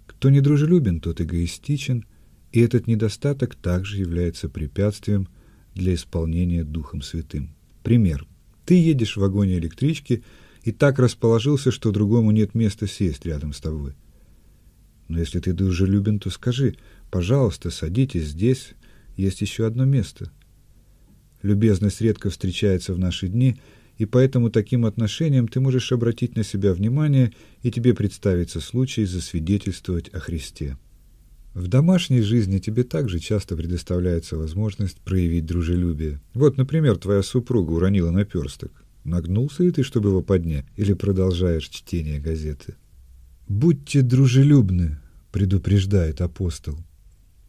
Кто не дружелюбен, тот эгоистичен, и этот недостаток также является препятствием для исполнения Духом Святым. Пример. Ты едешь в вагоне электрички – и так расположился, что другому нет места сесть рядом с тобой. Но если ты дружелюбен, то скажи, пожалуйста, садитесь здесь, есть еще одно место. Любезность редко встречается в наши дни, и поэтому таким отношением ты можешь обратить на себя внимание, и тебе представится случай засвидетельствовать о Христе. В домашней жизни тебе также часто предоставляется возможность проявить дружелюбие. Вот, например, твоя супруга уронила наперсток. Нагнулся ли ты, чтобы его поднять, или продолжаешь чтение газеты? «Будьте дружелюбны», — предупреждает апостол.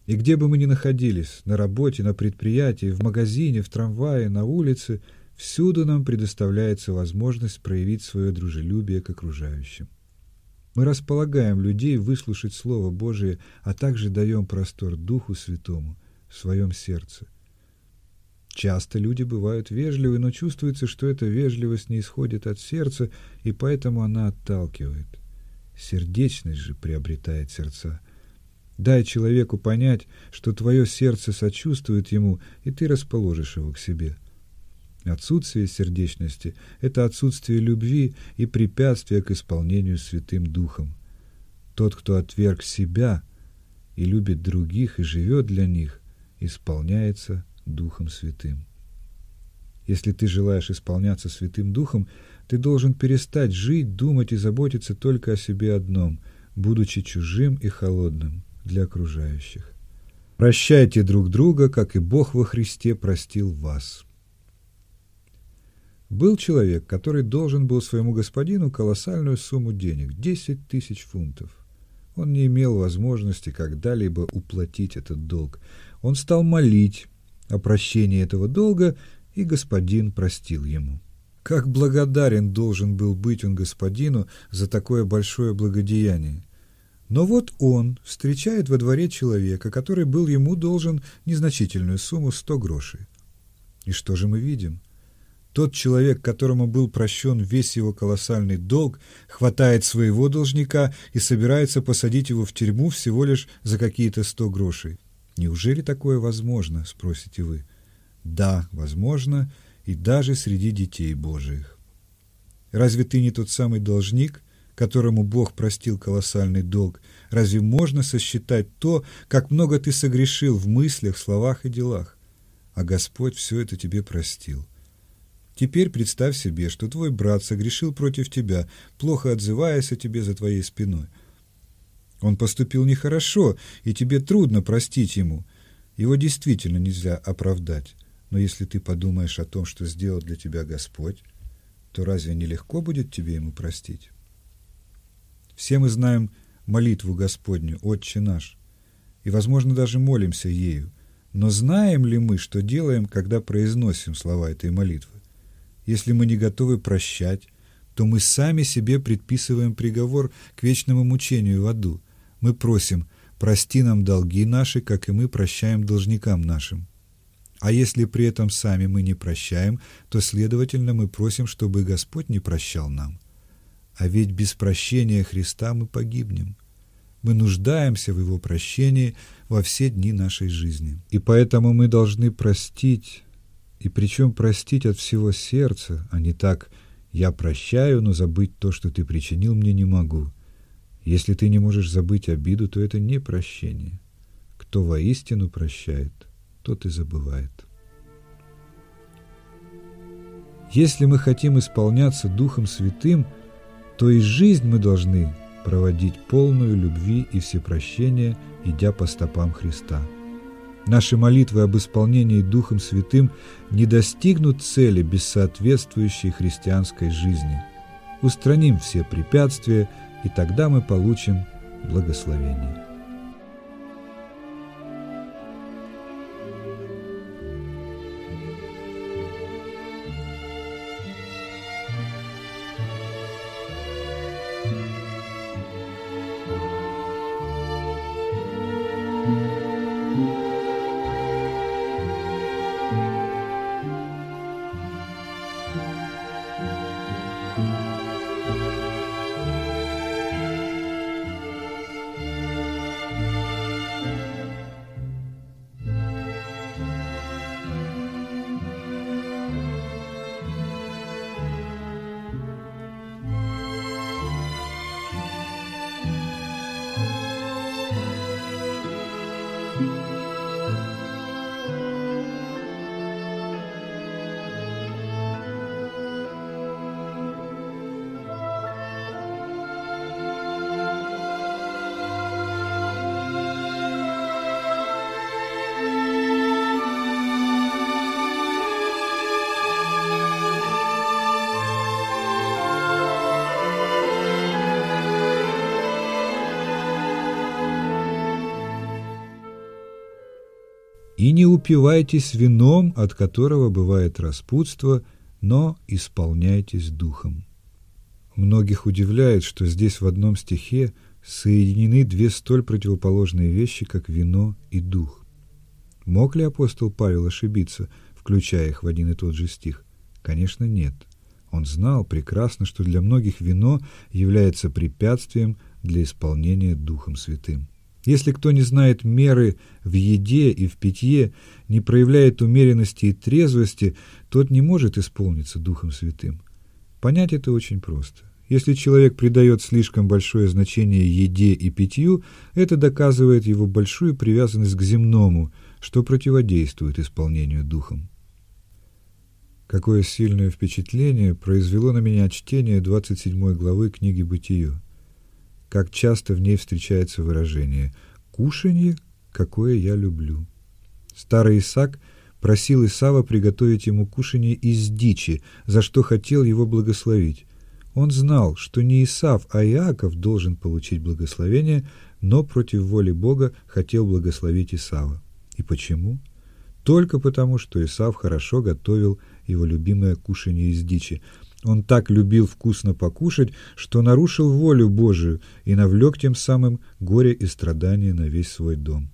И где бы мы ни находились, на работе, на предприятии, в магазине, в трамвае, на улице, всюду нам предоставляется возможность проявить свое дружелюбие к окружающим. Мы располагаем людей выслушать Слово Божие, а также даем простор Духу Святому в своем сердце. Часто люди бывают вежливы, но чувствуется, что эта вежливость не исходит от сердца, и поэтому она отталкивает. Сердечность же приобретает сердца. Дай человеку понять, что твое сердце сочувствует ему, и ты расположишь его к себе. Отсутствие сердечности – это отсутствие любви и препятствие к исполнению Святым Духом. Тот, кто отверг себя и любит других и живет для них, исполняется Духом Святым. Если ты желаешь исполняться Святым Духом, ты должен перестать жить, думать и заботиться только о себе одном, будучи чужим и холодным для окружающих. Прощайте друг друга, как и Бог во Христе простил вас. Был человек, который должен был своему господину колоссальную сумму денег – 10 тысяч фунтов. Он не имел возможности когда-либо уплатить этот долг. Он стал молить о прощении этого долга, и господин простил ему. Как благодарен должен был быть он господину за такое большое благодеяние. Но вот он встречает во дворе человека, который был ему должен незначительную сумму сто грошей. И что же мы видим? Тот человек, которому был прощен весь его колоссальный долг, хватает своего должника и собирается посадить его в тюрьму всего лишь за какие-то сто грошей. Неужели такое возможно, спросите вы? Да, возможно, и даже среди детей Божиих. Разве ты не тот самый должник, которому Бог простил колоссальный долг? Разве можно сосчитать то, как много ты согрешил в мыслях, словах и делах? А Господь все это тебе простил. Теперь представь себе, что твой брат согрешил против тебя, плохо отзываясь о тебе за твоей спиной. Он поступил нехорошо, и тебе трудно простить ему. Его действительно нельзя оправдать. Но если ты подумаешь о том, что сделал для тебя Господь, то разве не легко будет тебе ему простить? Все мы знаем молитву Господню, Отче наш, и, возможно, даже молимся ею. Но знаем ли мы, что делаем, когда произносим слова этой молитвы? Если мы не готовы прощать, то мы сами себе предписываем приговор к вечному мучению в аду. Мы просим «прости нам долги наши, как и мы прощаем должникам нашим». А если при этом сами мы не прощаем, то, следовательно, мы просим, чтобы Господь не прощал нам. А ведь без прощения Христа мы погибнем. Мы нуждаемся в Его прощении во все дни нашей жизни. И поэтому мы должны простить и причем простить от всего сердца, а не так «я прощаю, но забыть то, что ты причинил, мне не могу». Если ты не можешь забыть обиду, то это не прощение. Кто воистину прощает, тот и забывает. Если мы хотим исполняться Духом Святым, то и жизнь мы должны проводить полную любви и всепрощения, идя по стопам Христа. Наши молитвы об исполнении Духом Святым не достигнут цели без соответствующей христианской жизни. Устраним все препятствия, и тогда мы получим благословение. Упивайтесь вином, от которого бывает распутство, но исполняйтесь духом. Многих удивляет, что здесь в одном стихе соединены две столь противоположные вещи, как вино и дух. Мог ли апостол Павел ошибиться, включая их в один и тот же стих? Конечно, нет. Он знал прекрасно, что для многих вино является препятствием для исполнения Духом Святым. Если кто не знает меры в еде и в питье, не проявляет умеренности и трезвости, тот не может исполниться Духом Святым. Понять это очень просто. Если человек придает слишком большое значение еде и питью, это доказывает его большую привязанность к земному, что противодействует исполнению Духом. Какое сильное впечатление произвело на меня чтение 27 главы книги «Бытие». Как часто в ней встречается выражение «кушанье, какое я люблю». Старый Исаак просил Исава приготовить ему кушанье из дичи, за что хотел его благословить. Он знал, что не Исав, а Иаков должен получить благословение, но против воли Бога хотел благословить Исава. И почему? Только потому, что Исав хорошо готовил его любимое кушанье из дичи. Он так любил вкусно покушать, что нарушил волю Божию и навлек тем самым горе и страдания на весь свой дом.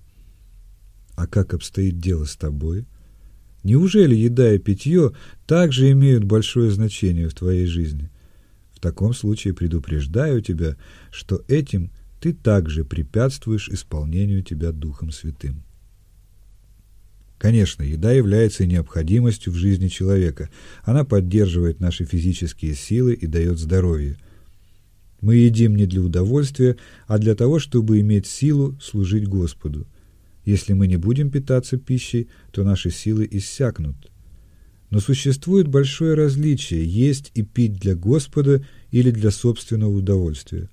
А как обстоит дело с тобой? Неужели еда и питье также имеют большое значение в твоей жизни? В таком случае предупреждаю тебя, что этим ты также препятствуешь исполнению тебя Духом Святым. Конечно, еда является необходимостью в жизни человека. Она поддерживает наши физические силы и дает здоровье. Мы едим не для удовольствия, а для того, чтобы иметь силу служить Господу. Если мы не будем питаться пищей, то наши силы иссякнут. Но существует большое различие – есть и пить для Господа или для собственного удовольствия.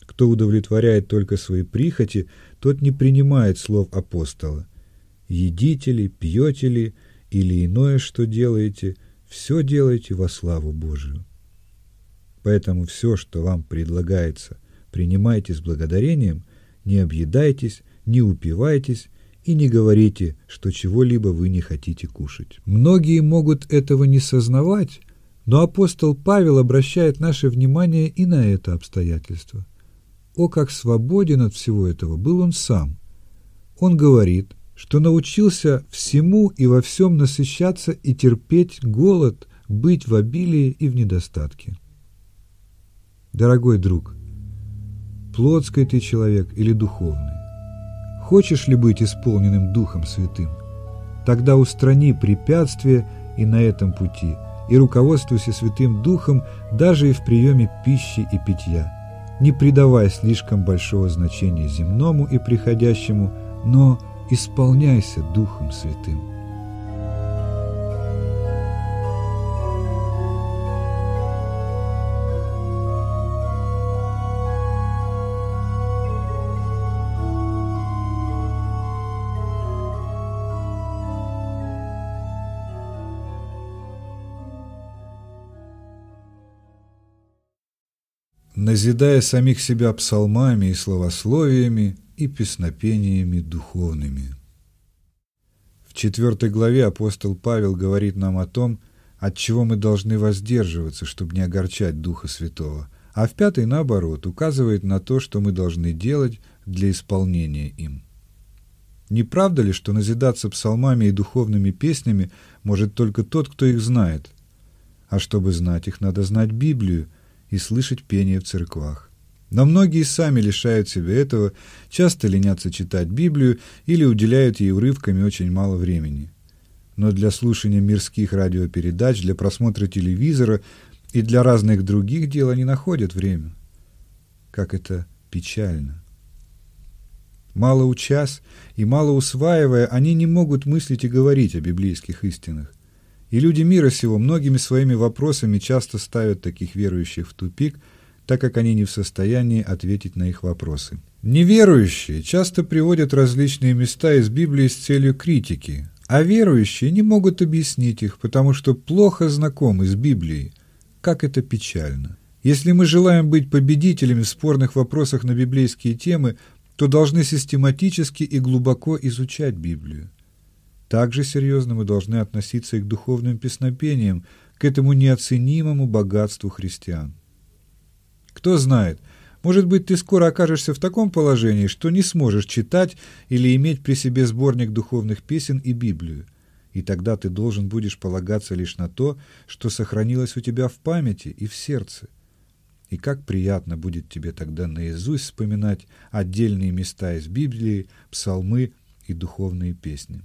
Кто удовлетворяет только свои прихоти, тот не принимает слов апостола – едите ли, пьете ли, или иное, что делаете, все делайте во славу Божию. Поэтому все, что вам предлагается, принимайте с благодарением, не объедайтесь, не упивайтесь и не говорите, что чего-либо вы не хотите кушать. Многие могут этого не сознавать, но апостол Павел обращает наше внимание и на это обстоятельство. О, как свободен от всего этого был он сам! Он говорит, что научился всему и во всем насыщаться и терпеть голод, быть в обилии и в недостатке. Дорогой друг, плотский ты человек или духовный? Хочешь ли быть исполненным Духом Святым? Тогда устрани препятствия и на этом пути, и руководствуйся Святым Духом даже и в приеме пищи и питья, не придавая слишком большого значения земному и приходящему, но исполняйся Духом Святым. назидая самих себя псалмами и словословиями, и песнопениями духовными. В четвертой главе апостол Павел говорит нам о том, от чего мы должны воздерживаться, чтобы не огорчать Духа Святого, а в пятой, наоборот, указывает на то, что мы должны делать для исполнения им. Не правда ли, что назидаться псалмами и духовными песнями может только тот, кто их знает? А чтобы знать их, надо знать Библию и слышать пение в церквах. Но многие сами лишают себя этого, часто ленятся читать Библию или уделяют ей урывками очень мало времени. Но для слушания мирских радиопередач, для просмотра телевизора и для разных других дел они находят время. Как это печально. Мало учас и мало усваивая, они не могут мыслить и говорить о библейских истинах. И люди мира сего многими своими вопросами часто ставят таких верующих в тупик – так как они не в состоянии ответить на их вопросы. Неверующие часто приводят различные места из Библии с целью критики, а верующие не могут объяснить их, потому что плохо знакомы с Библией. Как это печально. Если мы желаем быть победителями в спорных вопросах на библейские темы, то должны систематически и глубоко изучать Библию. Также серьезно мы должны относиться и к духовным песнопениям, к этому неоценимому богатству христиан. Кто знает, может быть, ты скоро окажешься в таком положении, что не сможешь читать или иметь при себе сборник духовных песен и Библию. И тогда ты должен будешь полагаться лишь на то, что сохранилось у тебя в памяти и в сердце. И как приятно будет тебе тогда наизусть вспоминать отдельные места из Библии, псалмы и духовные песни.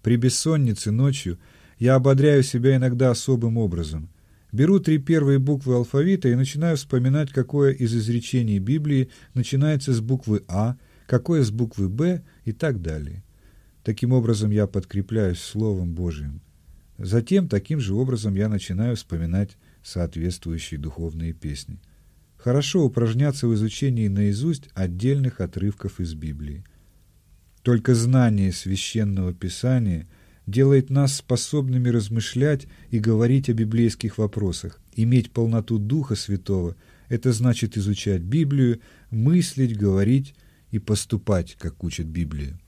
При бессоннице ночью я ободряю себя иногда особым образом. Беру три первые буквы алфавита и начинаю вспоминать, какое из изречений Библии начинается с буквы «А», какое с буквы «Б» и так далее. Таким образом я подкрепляюсь Словом Божиим. Затем таким же образом я начинаю вспоминать соответствующие духовные песни. Хорошо упражняться в изучении наизусть отдельных отрывков из Библии. Только знание священного писания делает нас способными размышлять и говорить о библейских вопросах. Иметь полноту Духа Святого – это значит изучать Библию, мыслить, говорить и поступать, как учит Библия.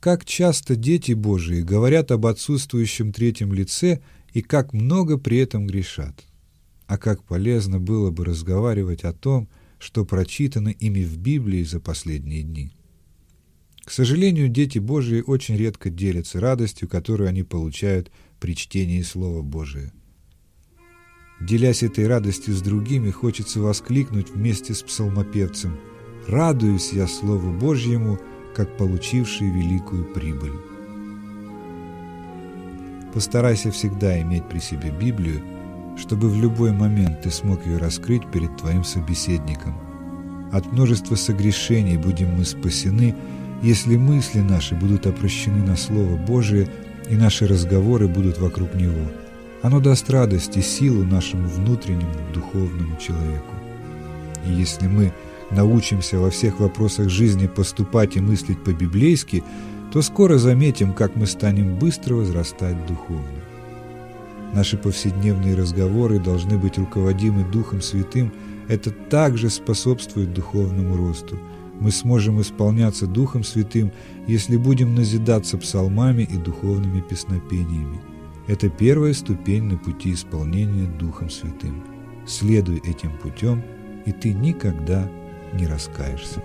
Как часто дети Божии говорят об отсутствующем третьем лице и как много при этом грешат. А как полезно было бы разговаривать о том, что прочитано ими в Библии за последние дни. К сожалению, дети Божии очень редко делятся радостью, которую они получают при чтении Слова Божия. Делясь этой радостью с другими, хочется воскликнуть вместе с псалмопевцем «Радуюсь я Слову Божьему, как получивший великую прибыль». Постарайся всегда иметь при себе Библию, чтобы в любой момент ты смог ее раскрыть перед твоим собеседником. От множества согрешений будем мы спасены, если мысли наши будут обращены на Слово Божие и наши разговоры будут вокруг Него. Оно даст радость и силу нашему внутреннему духовному человеку. И если мы научимся во всех вопросах жизни поступать и мыслить по-библейски – то скоро заметим, как мы станем быстро возрастать духовно. Наши повседневные разговоры должны быть руководимы Духом Святым. Это также способствует духовному росту. Мы сможем исполняться Духом Святым, если будем назидаться псалмами и духовными песнопениями. Это первая ступень на пути исполнения Духом Святым. Следуй этим путем, и ты никогда не раскаешься.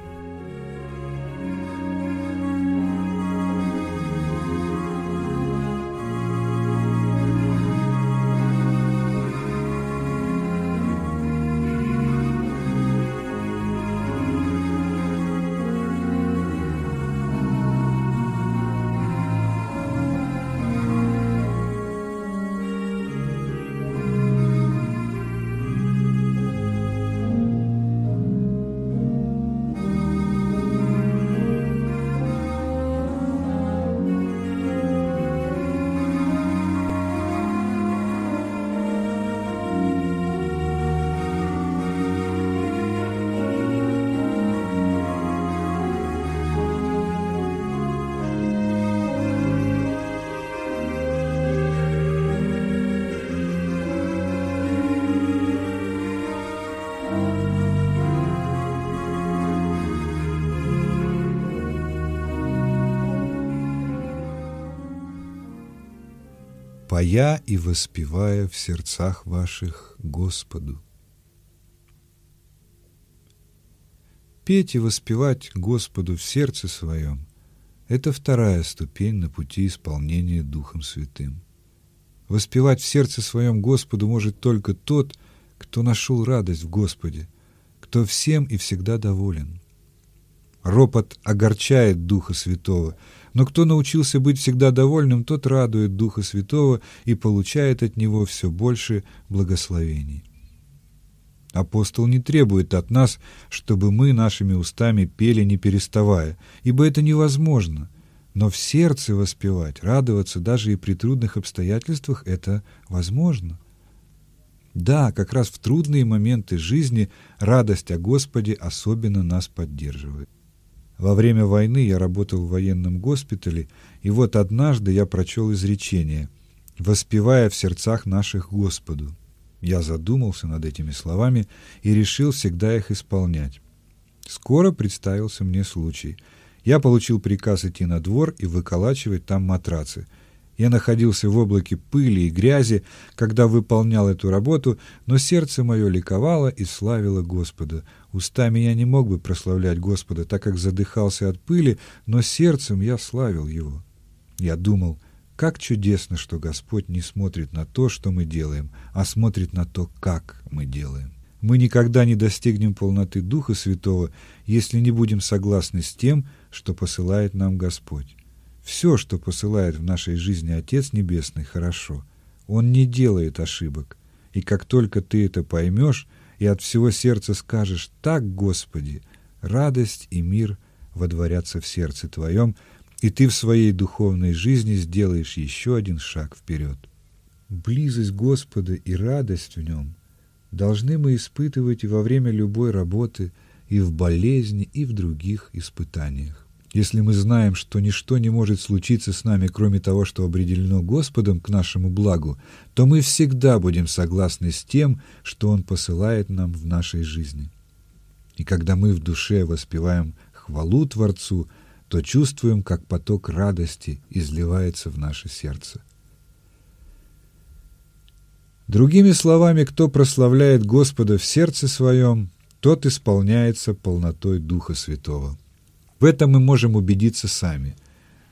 Поя и воспевая в сердцах ваших Господу. Петь и воспевать Господу в сердце своем – это вторая ступень на пути исполнения Духом Святым. Воспевать в сердце своем Господу может только тот, кто нашел радость в Господе, кто всем и всегда доволен. Ропот огорчает Духа Святого – но кто научился быть всегда довольным, тот радует Духа Святого и получает от Него все больше благословений. Апостол не требует от нас, чтобы мы нашими устами пели не переставая, ибо это невозможно. Но в сердце воспевать, радоваться даже и при трудных обстоятельствах – это возможно. Да, как раз в трудные моменты жизни радость о Господе особенно нас поддерживает. Во время войны я работал в военном госпитале, и вот однажды я прочел изречение «Воспевая в сердцах наших Господу». Я задумался над этими словами и решил всегда их исполнять. Скоро представился мне случай. Я получил приказ идти на двор и выколачивать там матрацы. Я находился в облаке пыли и грязи, когда выполнял эту работу, но сердце мое ликовало и славило Господа. Устами я не мог бы прославлять Господа, так как задыхался от пыли, но сердцем я славил Его. Я думал, как чудесно, что Господь не смотрит на то, что мы делаем, а смотрит на то, как мы делаем. Мы никогда не достигнем полноты Духа Святого, если не будем согласны с тем, что посылает нам Господь. Все, что посылает в нашей жизни Отец Небесный, хорошо. Он не делает ошибок. И как только ты это поймешь и от всего сердца скажешь «Так, Господи», радость и мир водворятся в сердце твоем, и ты в своей духовной жизни сделаешь еще один шаг вперед. Близость Господа и радость в нем должны мы испытывать и во время любой работы, и в болезни, и в других испытаниях. Если мы знаем, что ничто не может случиться с нами, кроме того, что определено Господом к нашему благу, то мы всегда будем согласны с тем, что Он посылает нам в нашей жизни. И когда мы в душе воспеваем хвалу Творцу, то чувствуем, как поток радости изливается в наше сердце. Другими словами, кто прославляет Господа в сердце своем, тот исполняется полнотой Духа Святого. В этом мы можем убедиться сами.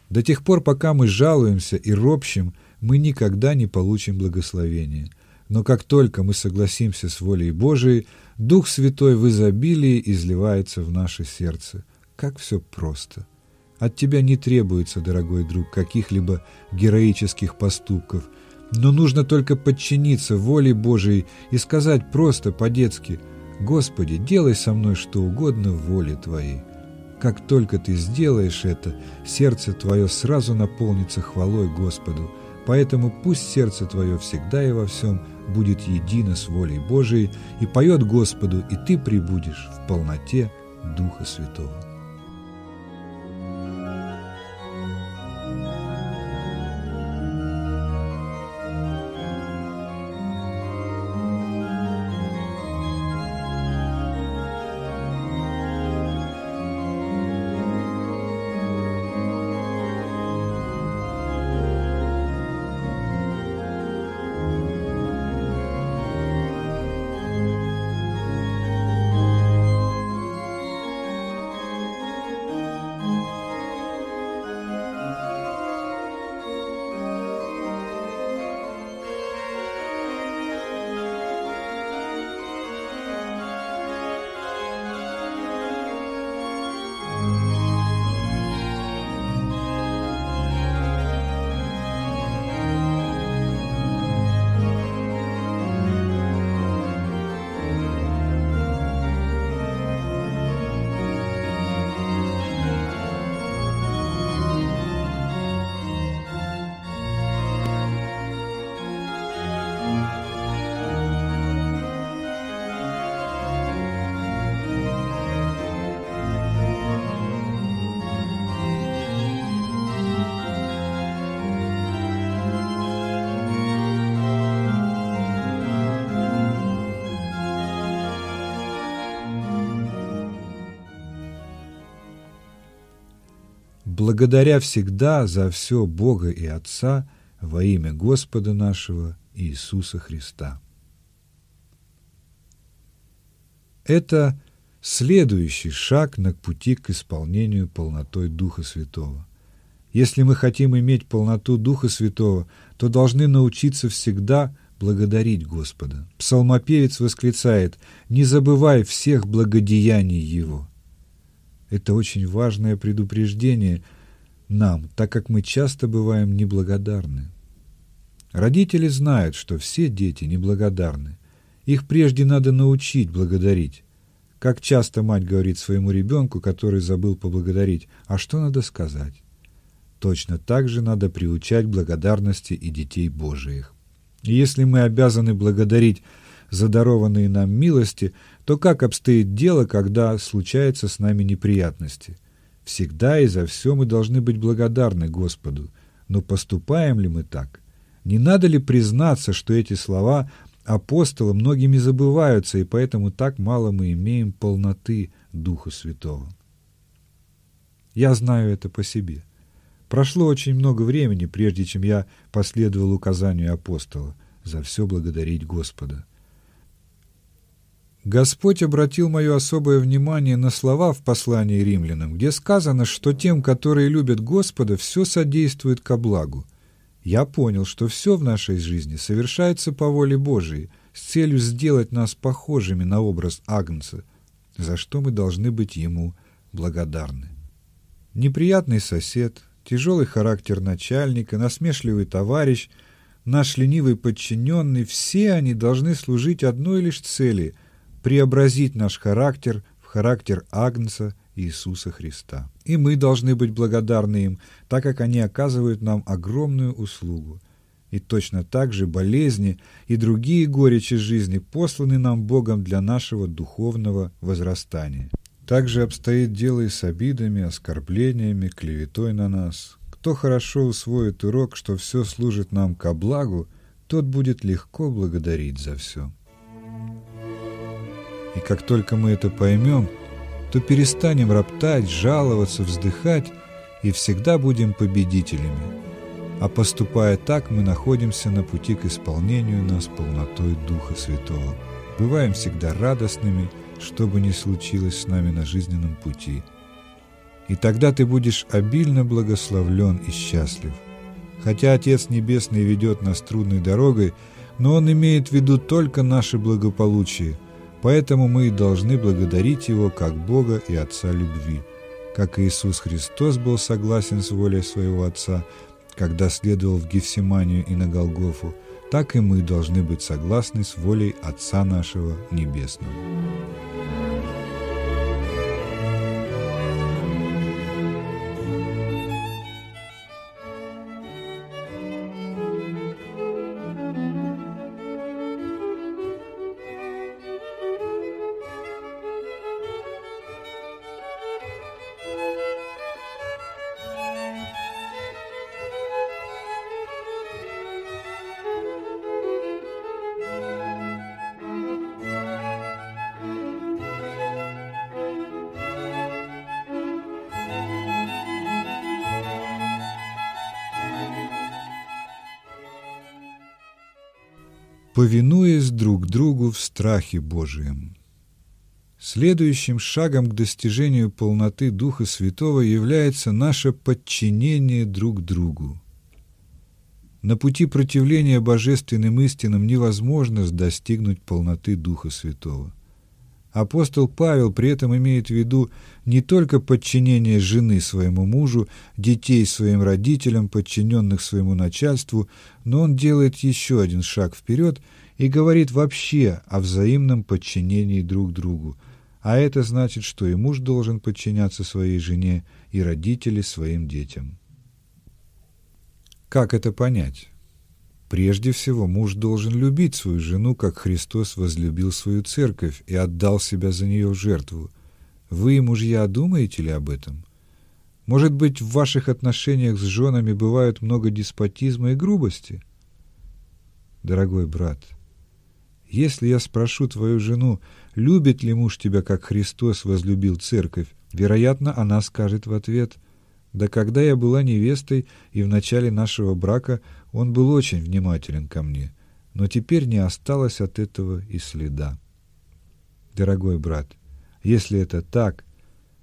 До тех пор, пока мы жалуемся и ропщим, мы никогда не получим благословения. Но как только мы согласимся с волей Божией, Дух Святой в изобилии изливается в наше сердце. Как все просто! От тебя не требуется, дорогой друг, каких-либо героических поступков – но нужно только подчиниться воле Божией и сказать просто по-детски «Господи, делай со мной что угодно в воле Твоей». Как только ты сделаешь это, сердце твое сразу наполнится хвалой Господу. Поэтому пусть сердце твое всегда и во всем будет едино с волей Божией и поет Господу, и ты прибудешь в полноте Духа Святого. Благодаря всегда за все Бога и Отца во имя Господа нашего Иисуса Христа. Это следующий шаг на пути к исполнению полнотой Духа Святого. Если мы хотим иметь полноту Духа Святого, то должны научиться всегда благодарить Господа. Псалмопевец восклицает «Не забывай всех благодеяний Его». Это очень важное предупреждение нам, так как мы часто бываем неблагодарны. Родители знают, что все дети неблагодарны. Их прежде надо научить благодарить. Как часто мать говорит своему ребенку, который забыл поблагодарить, а что надо сказать? Точно так же надо приучать благодарности и детей Божиих. И если мы обязаны благодарить за дарованные нам милости, то как обстоит дело, когда случаются с нами неприятности? Всегда и за все мы должны быть благодарны Господу. Но поступаем ли мы так? Не надо ли признаться, что эти слова апостола многими забываются, и поэтому так мало мы имеем полноты Духа Святого? Я знаю это по себе. Прошло очень много времени, прежде чем я последовал указанию апостола за все благодарить Господа. Господь обратил мое особое внимание на слова в послании римлянам, где сказано, что тем, которые любят Господа, все содействует ко благу. Я понял, что все в нашей жизни совершается по воле Божией, с целью сделать нас похожими на образ Агнца, за что мы должны быть Ему благодарны. Неприятный сосед, тяжелый характер начальника, насмешливый товарищ, наш ленивый подчиненный – все они должны служить одной лишь цели – преобразить наш характер в характер Агнца Иисуса Христа. И мы должны быть благодарны им, так как они оказывают нам огромную услугу. И точно так же болезни и другие горечи жизни посланы нам Богом для нашего духовного возрастания. Также обстоит дело и с обидами, оскорблениями, клеветой на нас. Кто хорошо усвоит урок, что все служит нам ко благу, тот будет легко благодарить за все. И как только мы это поймем, то перестанем роптать, жаловаться, вздыхать и всегда будем победителями. А поступая так, мы находимся на пути к исполнению нас полнотой Духа Святого. Бываем всегда радостными, что бы ни случилось с нами на жизненном пути. И тогда ты будешь обильно благословлен и счастлив. Хотя Отец Небесный ведет нас трудной дорогой, но Он имеет в виду только наше благополучие – Поэтому мы и должны благодарить Его как Бога и Отца любви. Как Иисус Христос был согласен с волей своего Отца, когда следовал в Гефсиманию и на Голгофу, так и мы должны быть согласны с волей Отца нашего Небесного. Повинуясь друг другу в страхе Божием. Следующим шагом к достижению полноты Духа Святого является наше подчинение друг другу. На пути противления божественным истинам невозможно достигнуть полноты Духа Святого. Апостол Павел при этом имеет в виду не только подчинение жены своему мужу, детей своим родителям, подчиненных своему начальству, но он делает еще один шаг вперед и говорит вообще о взаимном подчинении друг другу. А это значит, что и муж должен подчиняться своей жене, и родители своим детям. Как это понять? Прежде всего, муж должен любить свою жену, как Христос возлюбил свою церковь и отдал себя за нее в жертву. Вы, мужья, думаете ли об этом? Может быть, в ваших отношениях с женами бывает много деспотизма и грубости? Дорогой брат, если я спрошу твою жену, любит ли муж тебя, как Христос возлюбил церковь, вероятно, она скажет в ответ – да когда я была невестой и в начале нашего брака он был очень внимателен ко мне, но теперь не осталось от этого и следа. Дорогой брат, если это так,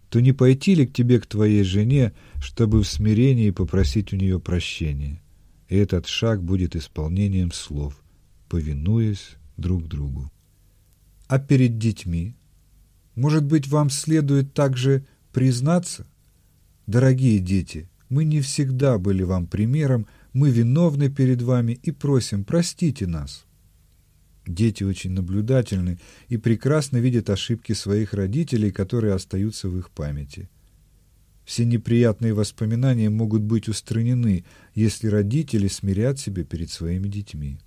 то не пойти ли к тебе к твоей жене, чтобы в смирении попросить у нее прощения? И этот шаг будет исполнением слов, повинуясь друг другу. А перед детьми? Может быть, вам следует также признаться? Дорогие дети, мы не всегда были вам примером, мы виновны перед вами и просим, простите нас. Дети очень наблюдательны и прекрасно видят ошибки своих родителей, которые остаются в их памяти. Все неприятные воспоминания могут быть устранены, если родители смирят себя перед своими детьми.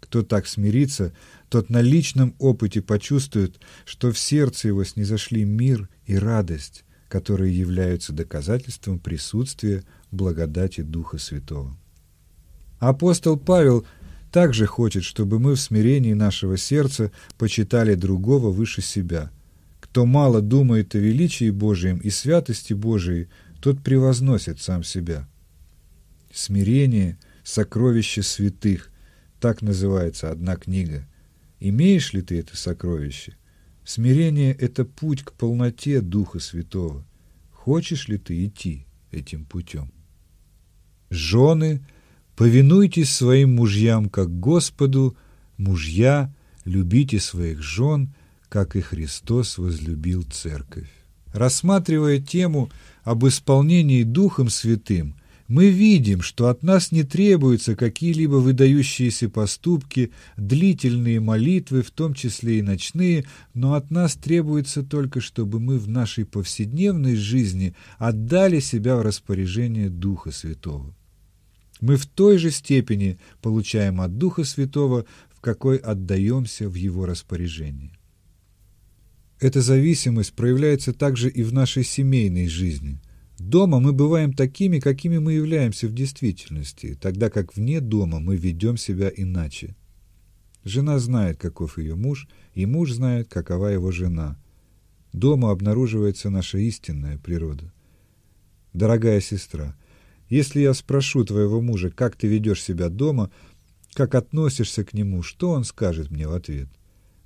Кто так смирится, тот на личном опыте почувствует, что в сердце его снизошли мир и радость, которые являются доказательством присутствия благодати Духа Святого. Апостол Павел также хочет, чтобы мы в смирении нашего сердца почитали другого выше себя. Кто мало думает о величии Божием и святости Божией, тот превозносит сам себя. Смирение – сокровище святых, так называется одна книга. Имеешь ли ты это сокровище? Смирение – это путь к полноте Духа Святого. Хочешь ли ты идти этим путем? Жены, повинуйтесь своим мужьям, как Господу, мужья, любите своих жен, как и Христос возлюбил церковь. Рассматривая тему об исполнении Духом Святым, мы видим, что от нас не требуются какие-либо выдающиеся поступки, длительные молитвы, в том числе и ночные, но от нас требуется только, чтобы мы в нашей повседневной жизни отдали себя в распоряжение Духа Святого. Мы в той же степени получаем от Духа Святого, в какой отдаемся в Его распоряжение. Эта зависимость проявляется также и в нашей семейной жизни. Дома мы бываем такими, какими мы являемся в действительности, тогда как вне дома мы ведем себя иначе. Жена знает, каков ее муж, и муж знает, какова его жена. Дома обнаруживается наша истинная природа. Дорогая сестра, если я спрошу твоего мужа, как ты ведешь себя дома, как относишься к нему, что он скажет мне в ответ?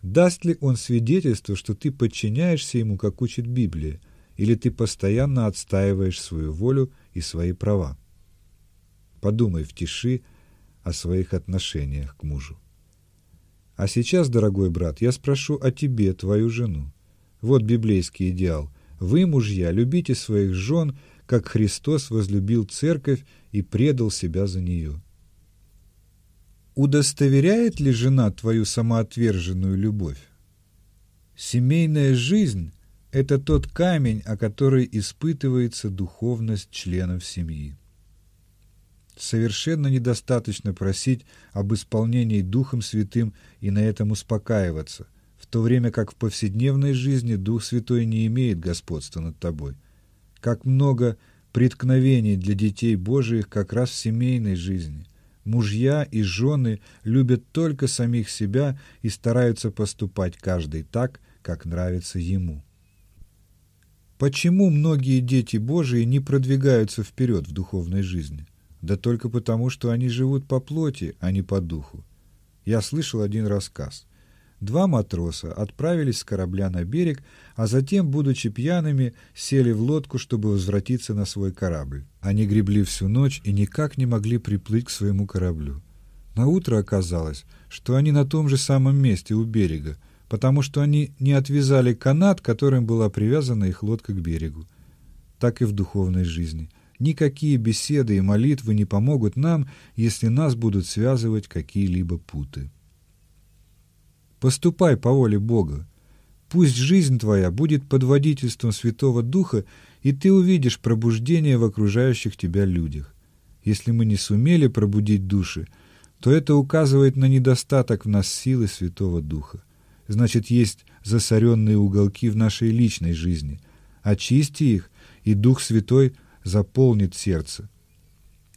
Даст ли он свидетельство, что ты подчиняешься ему, как учит Библия, или ты постоянно отстаиваешь свою волю и свои права? Подумай в тиши о своих отношениях к мужу. А сейчас, дорогой брат, я спрошу о тебе, твою жену. Вот библейский идеал. Вы, мужья, любите своих жен, как Христос возлюбил церковь и предал себя за нее. Удостоверяет ли жена твою самоотверженную любовь? Семейная жизнь – это тот камень, о который испытывается духовность членов семьи. Совершенно недостаточно просить об исполнении Духом Святым и на этом успокаиваться, в то время как в повседневной жизни Дух Святой не имеет господства над тобой – как много преткновений для детей Божиих как раз в семейной жизни. Мужья и жены любят только самих себя и стараются поступать каждый так, как нравится ему. Почему многие дети Божии не продвигаются вперед в духовной жизни? Да только потому, что они живут по плоти, а не по духу. Я слышал один рассказ. Два матроса отправились с корабля на берег, а затем, будучи пьяными, сели в лодку, чтобы возвратиться на свой корабль. Они гребли всю ночь и никак не могли приплыть к своему кораблю. На утро оказалось, что они на том же самом месте у берега, потому что они не отвязали канат, которым была привязана их лодка к берегу. Так и в духовной жизни. Никакие беседы и молитвы не помогут нам, если нас будут связывать какие-либо путы. Поступай по воле Бога. Пусть жизнь твоя будет под водительством Святого Духа, и ты увидишь пробуждение в окружающих тебя людях. Если мы не сумели пробудить души, то это указывает на недостаток в нас силы Святого Духа. Значит, есть засоренные уголки в нашей личной жизни. Очисти их, и Дух Святой заполнит сердце.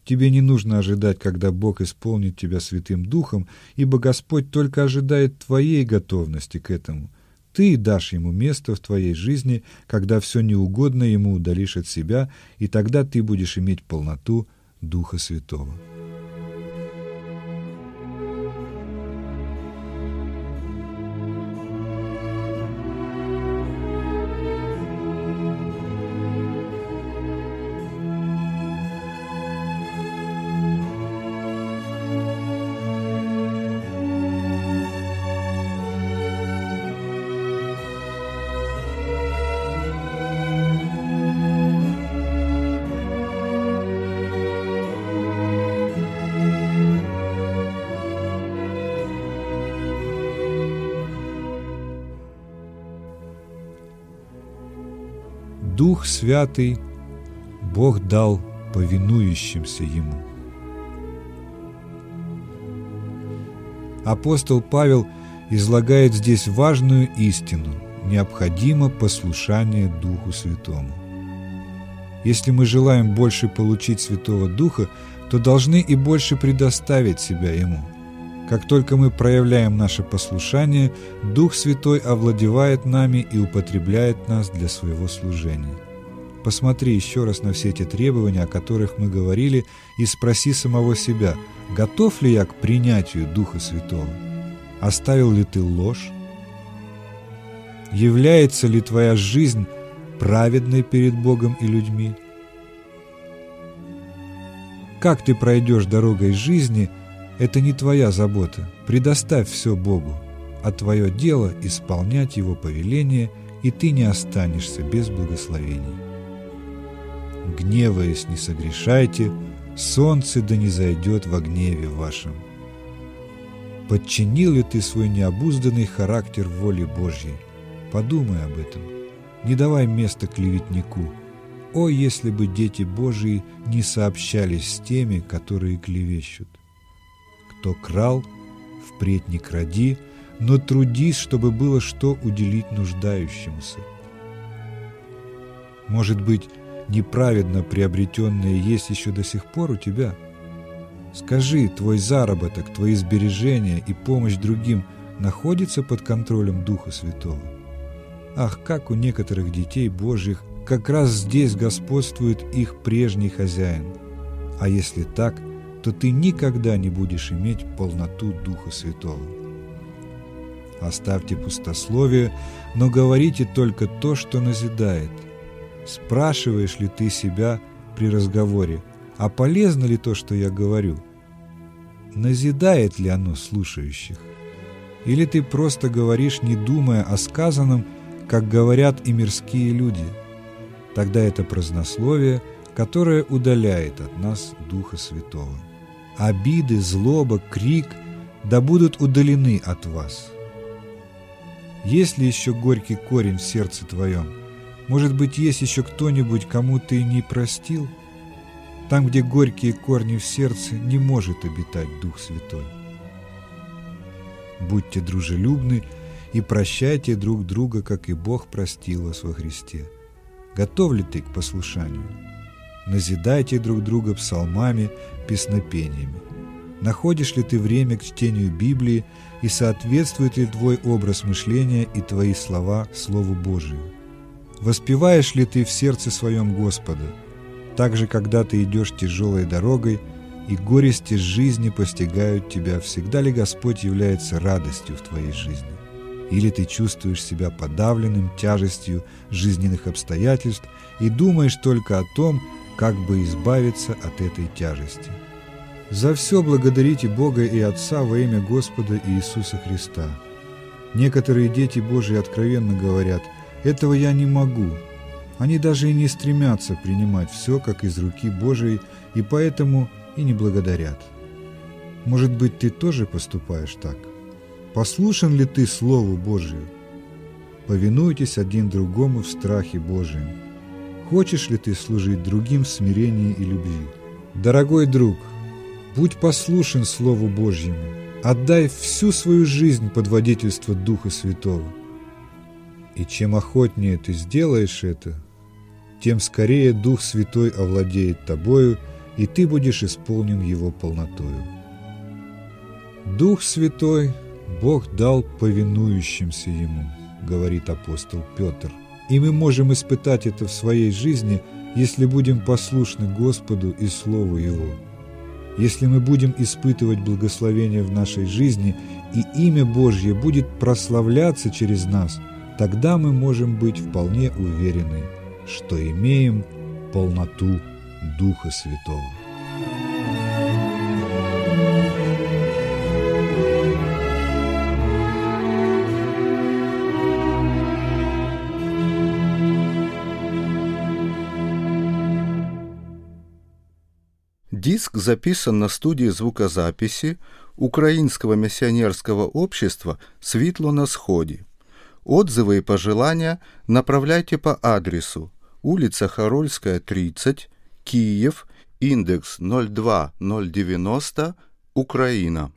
Тебе не нужно ожидать, когда Бог исполнит тебя Святым Духом, ибо Господь только ожидает твоей готовности к этому. Ты дашь Ему место в твоей жизни, когда все неугодно Ему удалишь от себя, и тогда ты будешь иметь полноту Духа Святого. Дух Святый Бог дал повинующимся Ему. Апостол Павел излагает здесь важную истину – необходимо послушание Духу Святому. Если мы желаем больше получить Святого Духа, то должны и больше предоставить себя Ему – как только мы проявляем наше послушание, Дух Святой овладевает нами и употребляет нас для своего служения. Посмотри еще раз на все эти требования, о которых мы говорили, и спроси самого себя, готов ли я к принятию Духа Святого? Оставил ли ты ложь? Является ли твоя жизнь праведной перед Богом и людьми? Как ты пройдешь дорогой жизни, это не твоя забота. Предоставь все Богу, а твое дело – исполнять Его повеление, и ты не останешься без благословений гневаясь, не согрешайте, солнце да не зайдет во гневе вашем. Подчинил ли ты свой необузданный характер воле Божьей? Подумай об этом. Не давай места клеветнику. О, если бы дети Божьи не сообщались с теми, которые клевещут. Кто крал, впредь не кради, но трудись, чтобы было что уделить нуждающимся. Может быть, неправедно приобретенное есть еще до сих пор у тебя? Скажи, твой заработок, твои сбережения и помощь другим находится под контролем Духа Святого? Ах, как у некоторых детей Божьих как раз здесь господствует их прежний хозяин. А если так, то ты никогда не будешь иметь полноту Духа Святого. Оставьте пустословие, но говорите только то, что назидает – Спрашиваешь ли ты себя при разговоре, а полезно ли то, что я говорю? Назидает ли оно слушающих? Или ты просто говоришь, не думая о сказанном, как говорят и мирские люди? Тогда это празднословие, которое удаляет от нас Духа Святого. Обиды, злоба, крик да будут удалены от вас. Есть ли еще горький корень в сердце твоем – может быть, есть еще кто-нибудь, кому ты не простил? Там, где горькие корни в сердце, не может обитать Дух Святой. Будьте дружелюбны и прощайте друг друга, как и Бог простил вас во Христе. Готов ли ты к послушанию? Назидайте друг друга псалмами, песнопениями. Находишь ли ты время к чтению Библии и соответствует ли твой образ мышления и твои слова Слову Божию? Воспеваешь ли ты в сердце своем Господа? Также, когда ты идешь тяжелой дорогой, и горести жизни постигают тебя, всегда ли Господь является радостью в твоей жизни? Или ты чувствуешь себя подавленным тяжестью жизненных обстоятельств и думаешь только о том, как бы избавиться от этой тяжести? За все благодарите Бога и Отца во имя Господа Иисуса Христа. Некоторые дети Божии откровенно говорят – этого я не могу. Они даже и не стремятся принимать все, как из руки Божией, и поэтому и не благодарят. Может быть, ты тоже поступаешь так? Послушан ли ты Слову Божию? Повинуйтесь один другому в страхе Божием. Хочешь ли ты служить другим в смирении и любви? Дорогой друг, будь послушен Слову Божьему, отдай всю свою жизнь под водительство Духа Святого – и чем охотнее ты сделаешь это, тем скорее Дух Святой овладеет тобою, и ты будешь исполнен Его полнотою. Дух Святой Бог дал повинующимся Ему, говорит апостол Петр. И мы можем испытать это в своей жизни, если будем послушны Господу и Слову Его. Если мы будем испытывать благословение в нашей жизни, и имя Божье будет прославляться через нас – тогда мы можем быть вполне уверены, что имеем полноту Духа Святого. Диск записан на студии звукозаписи Украинского миссионерского общества «Светло на сходе». Отзывы и пожелания направляйте по адресу улица Харольская, 30, Киев, индекс 02090, Украина.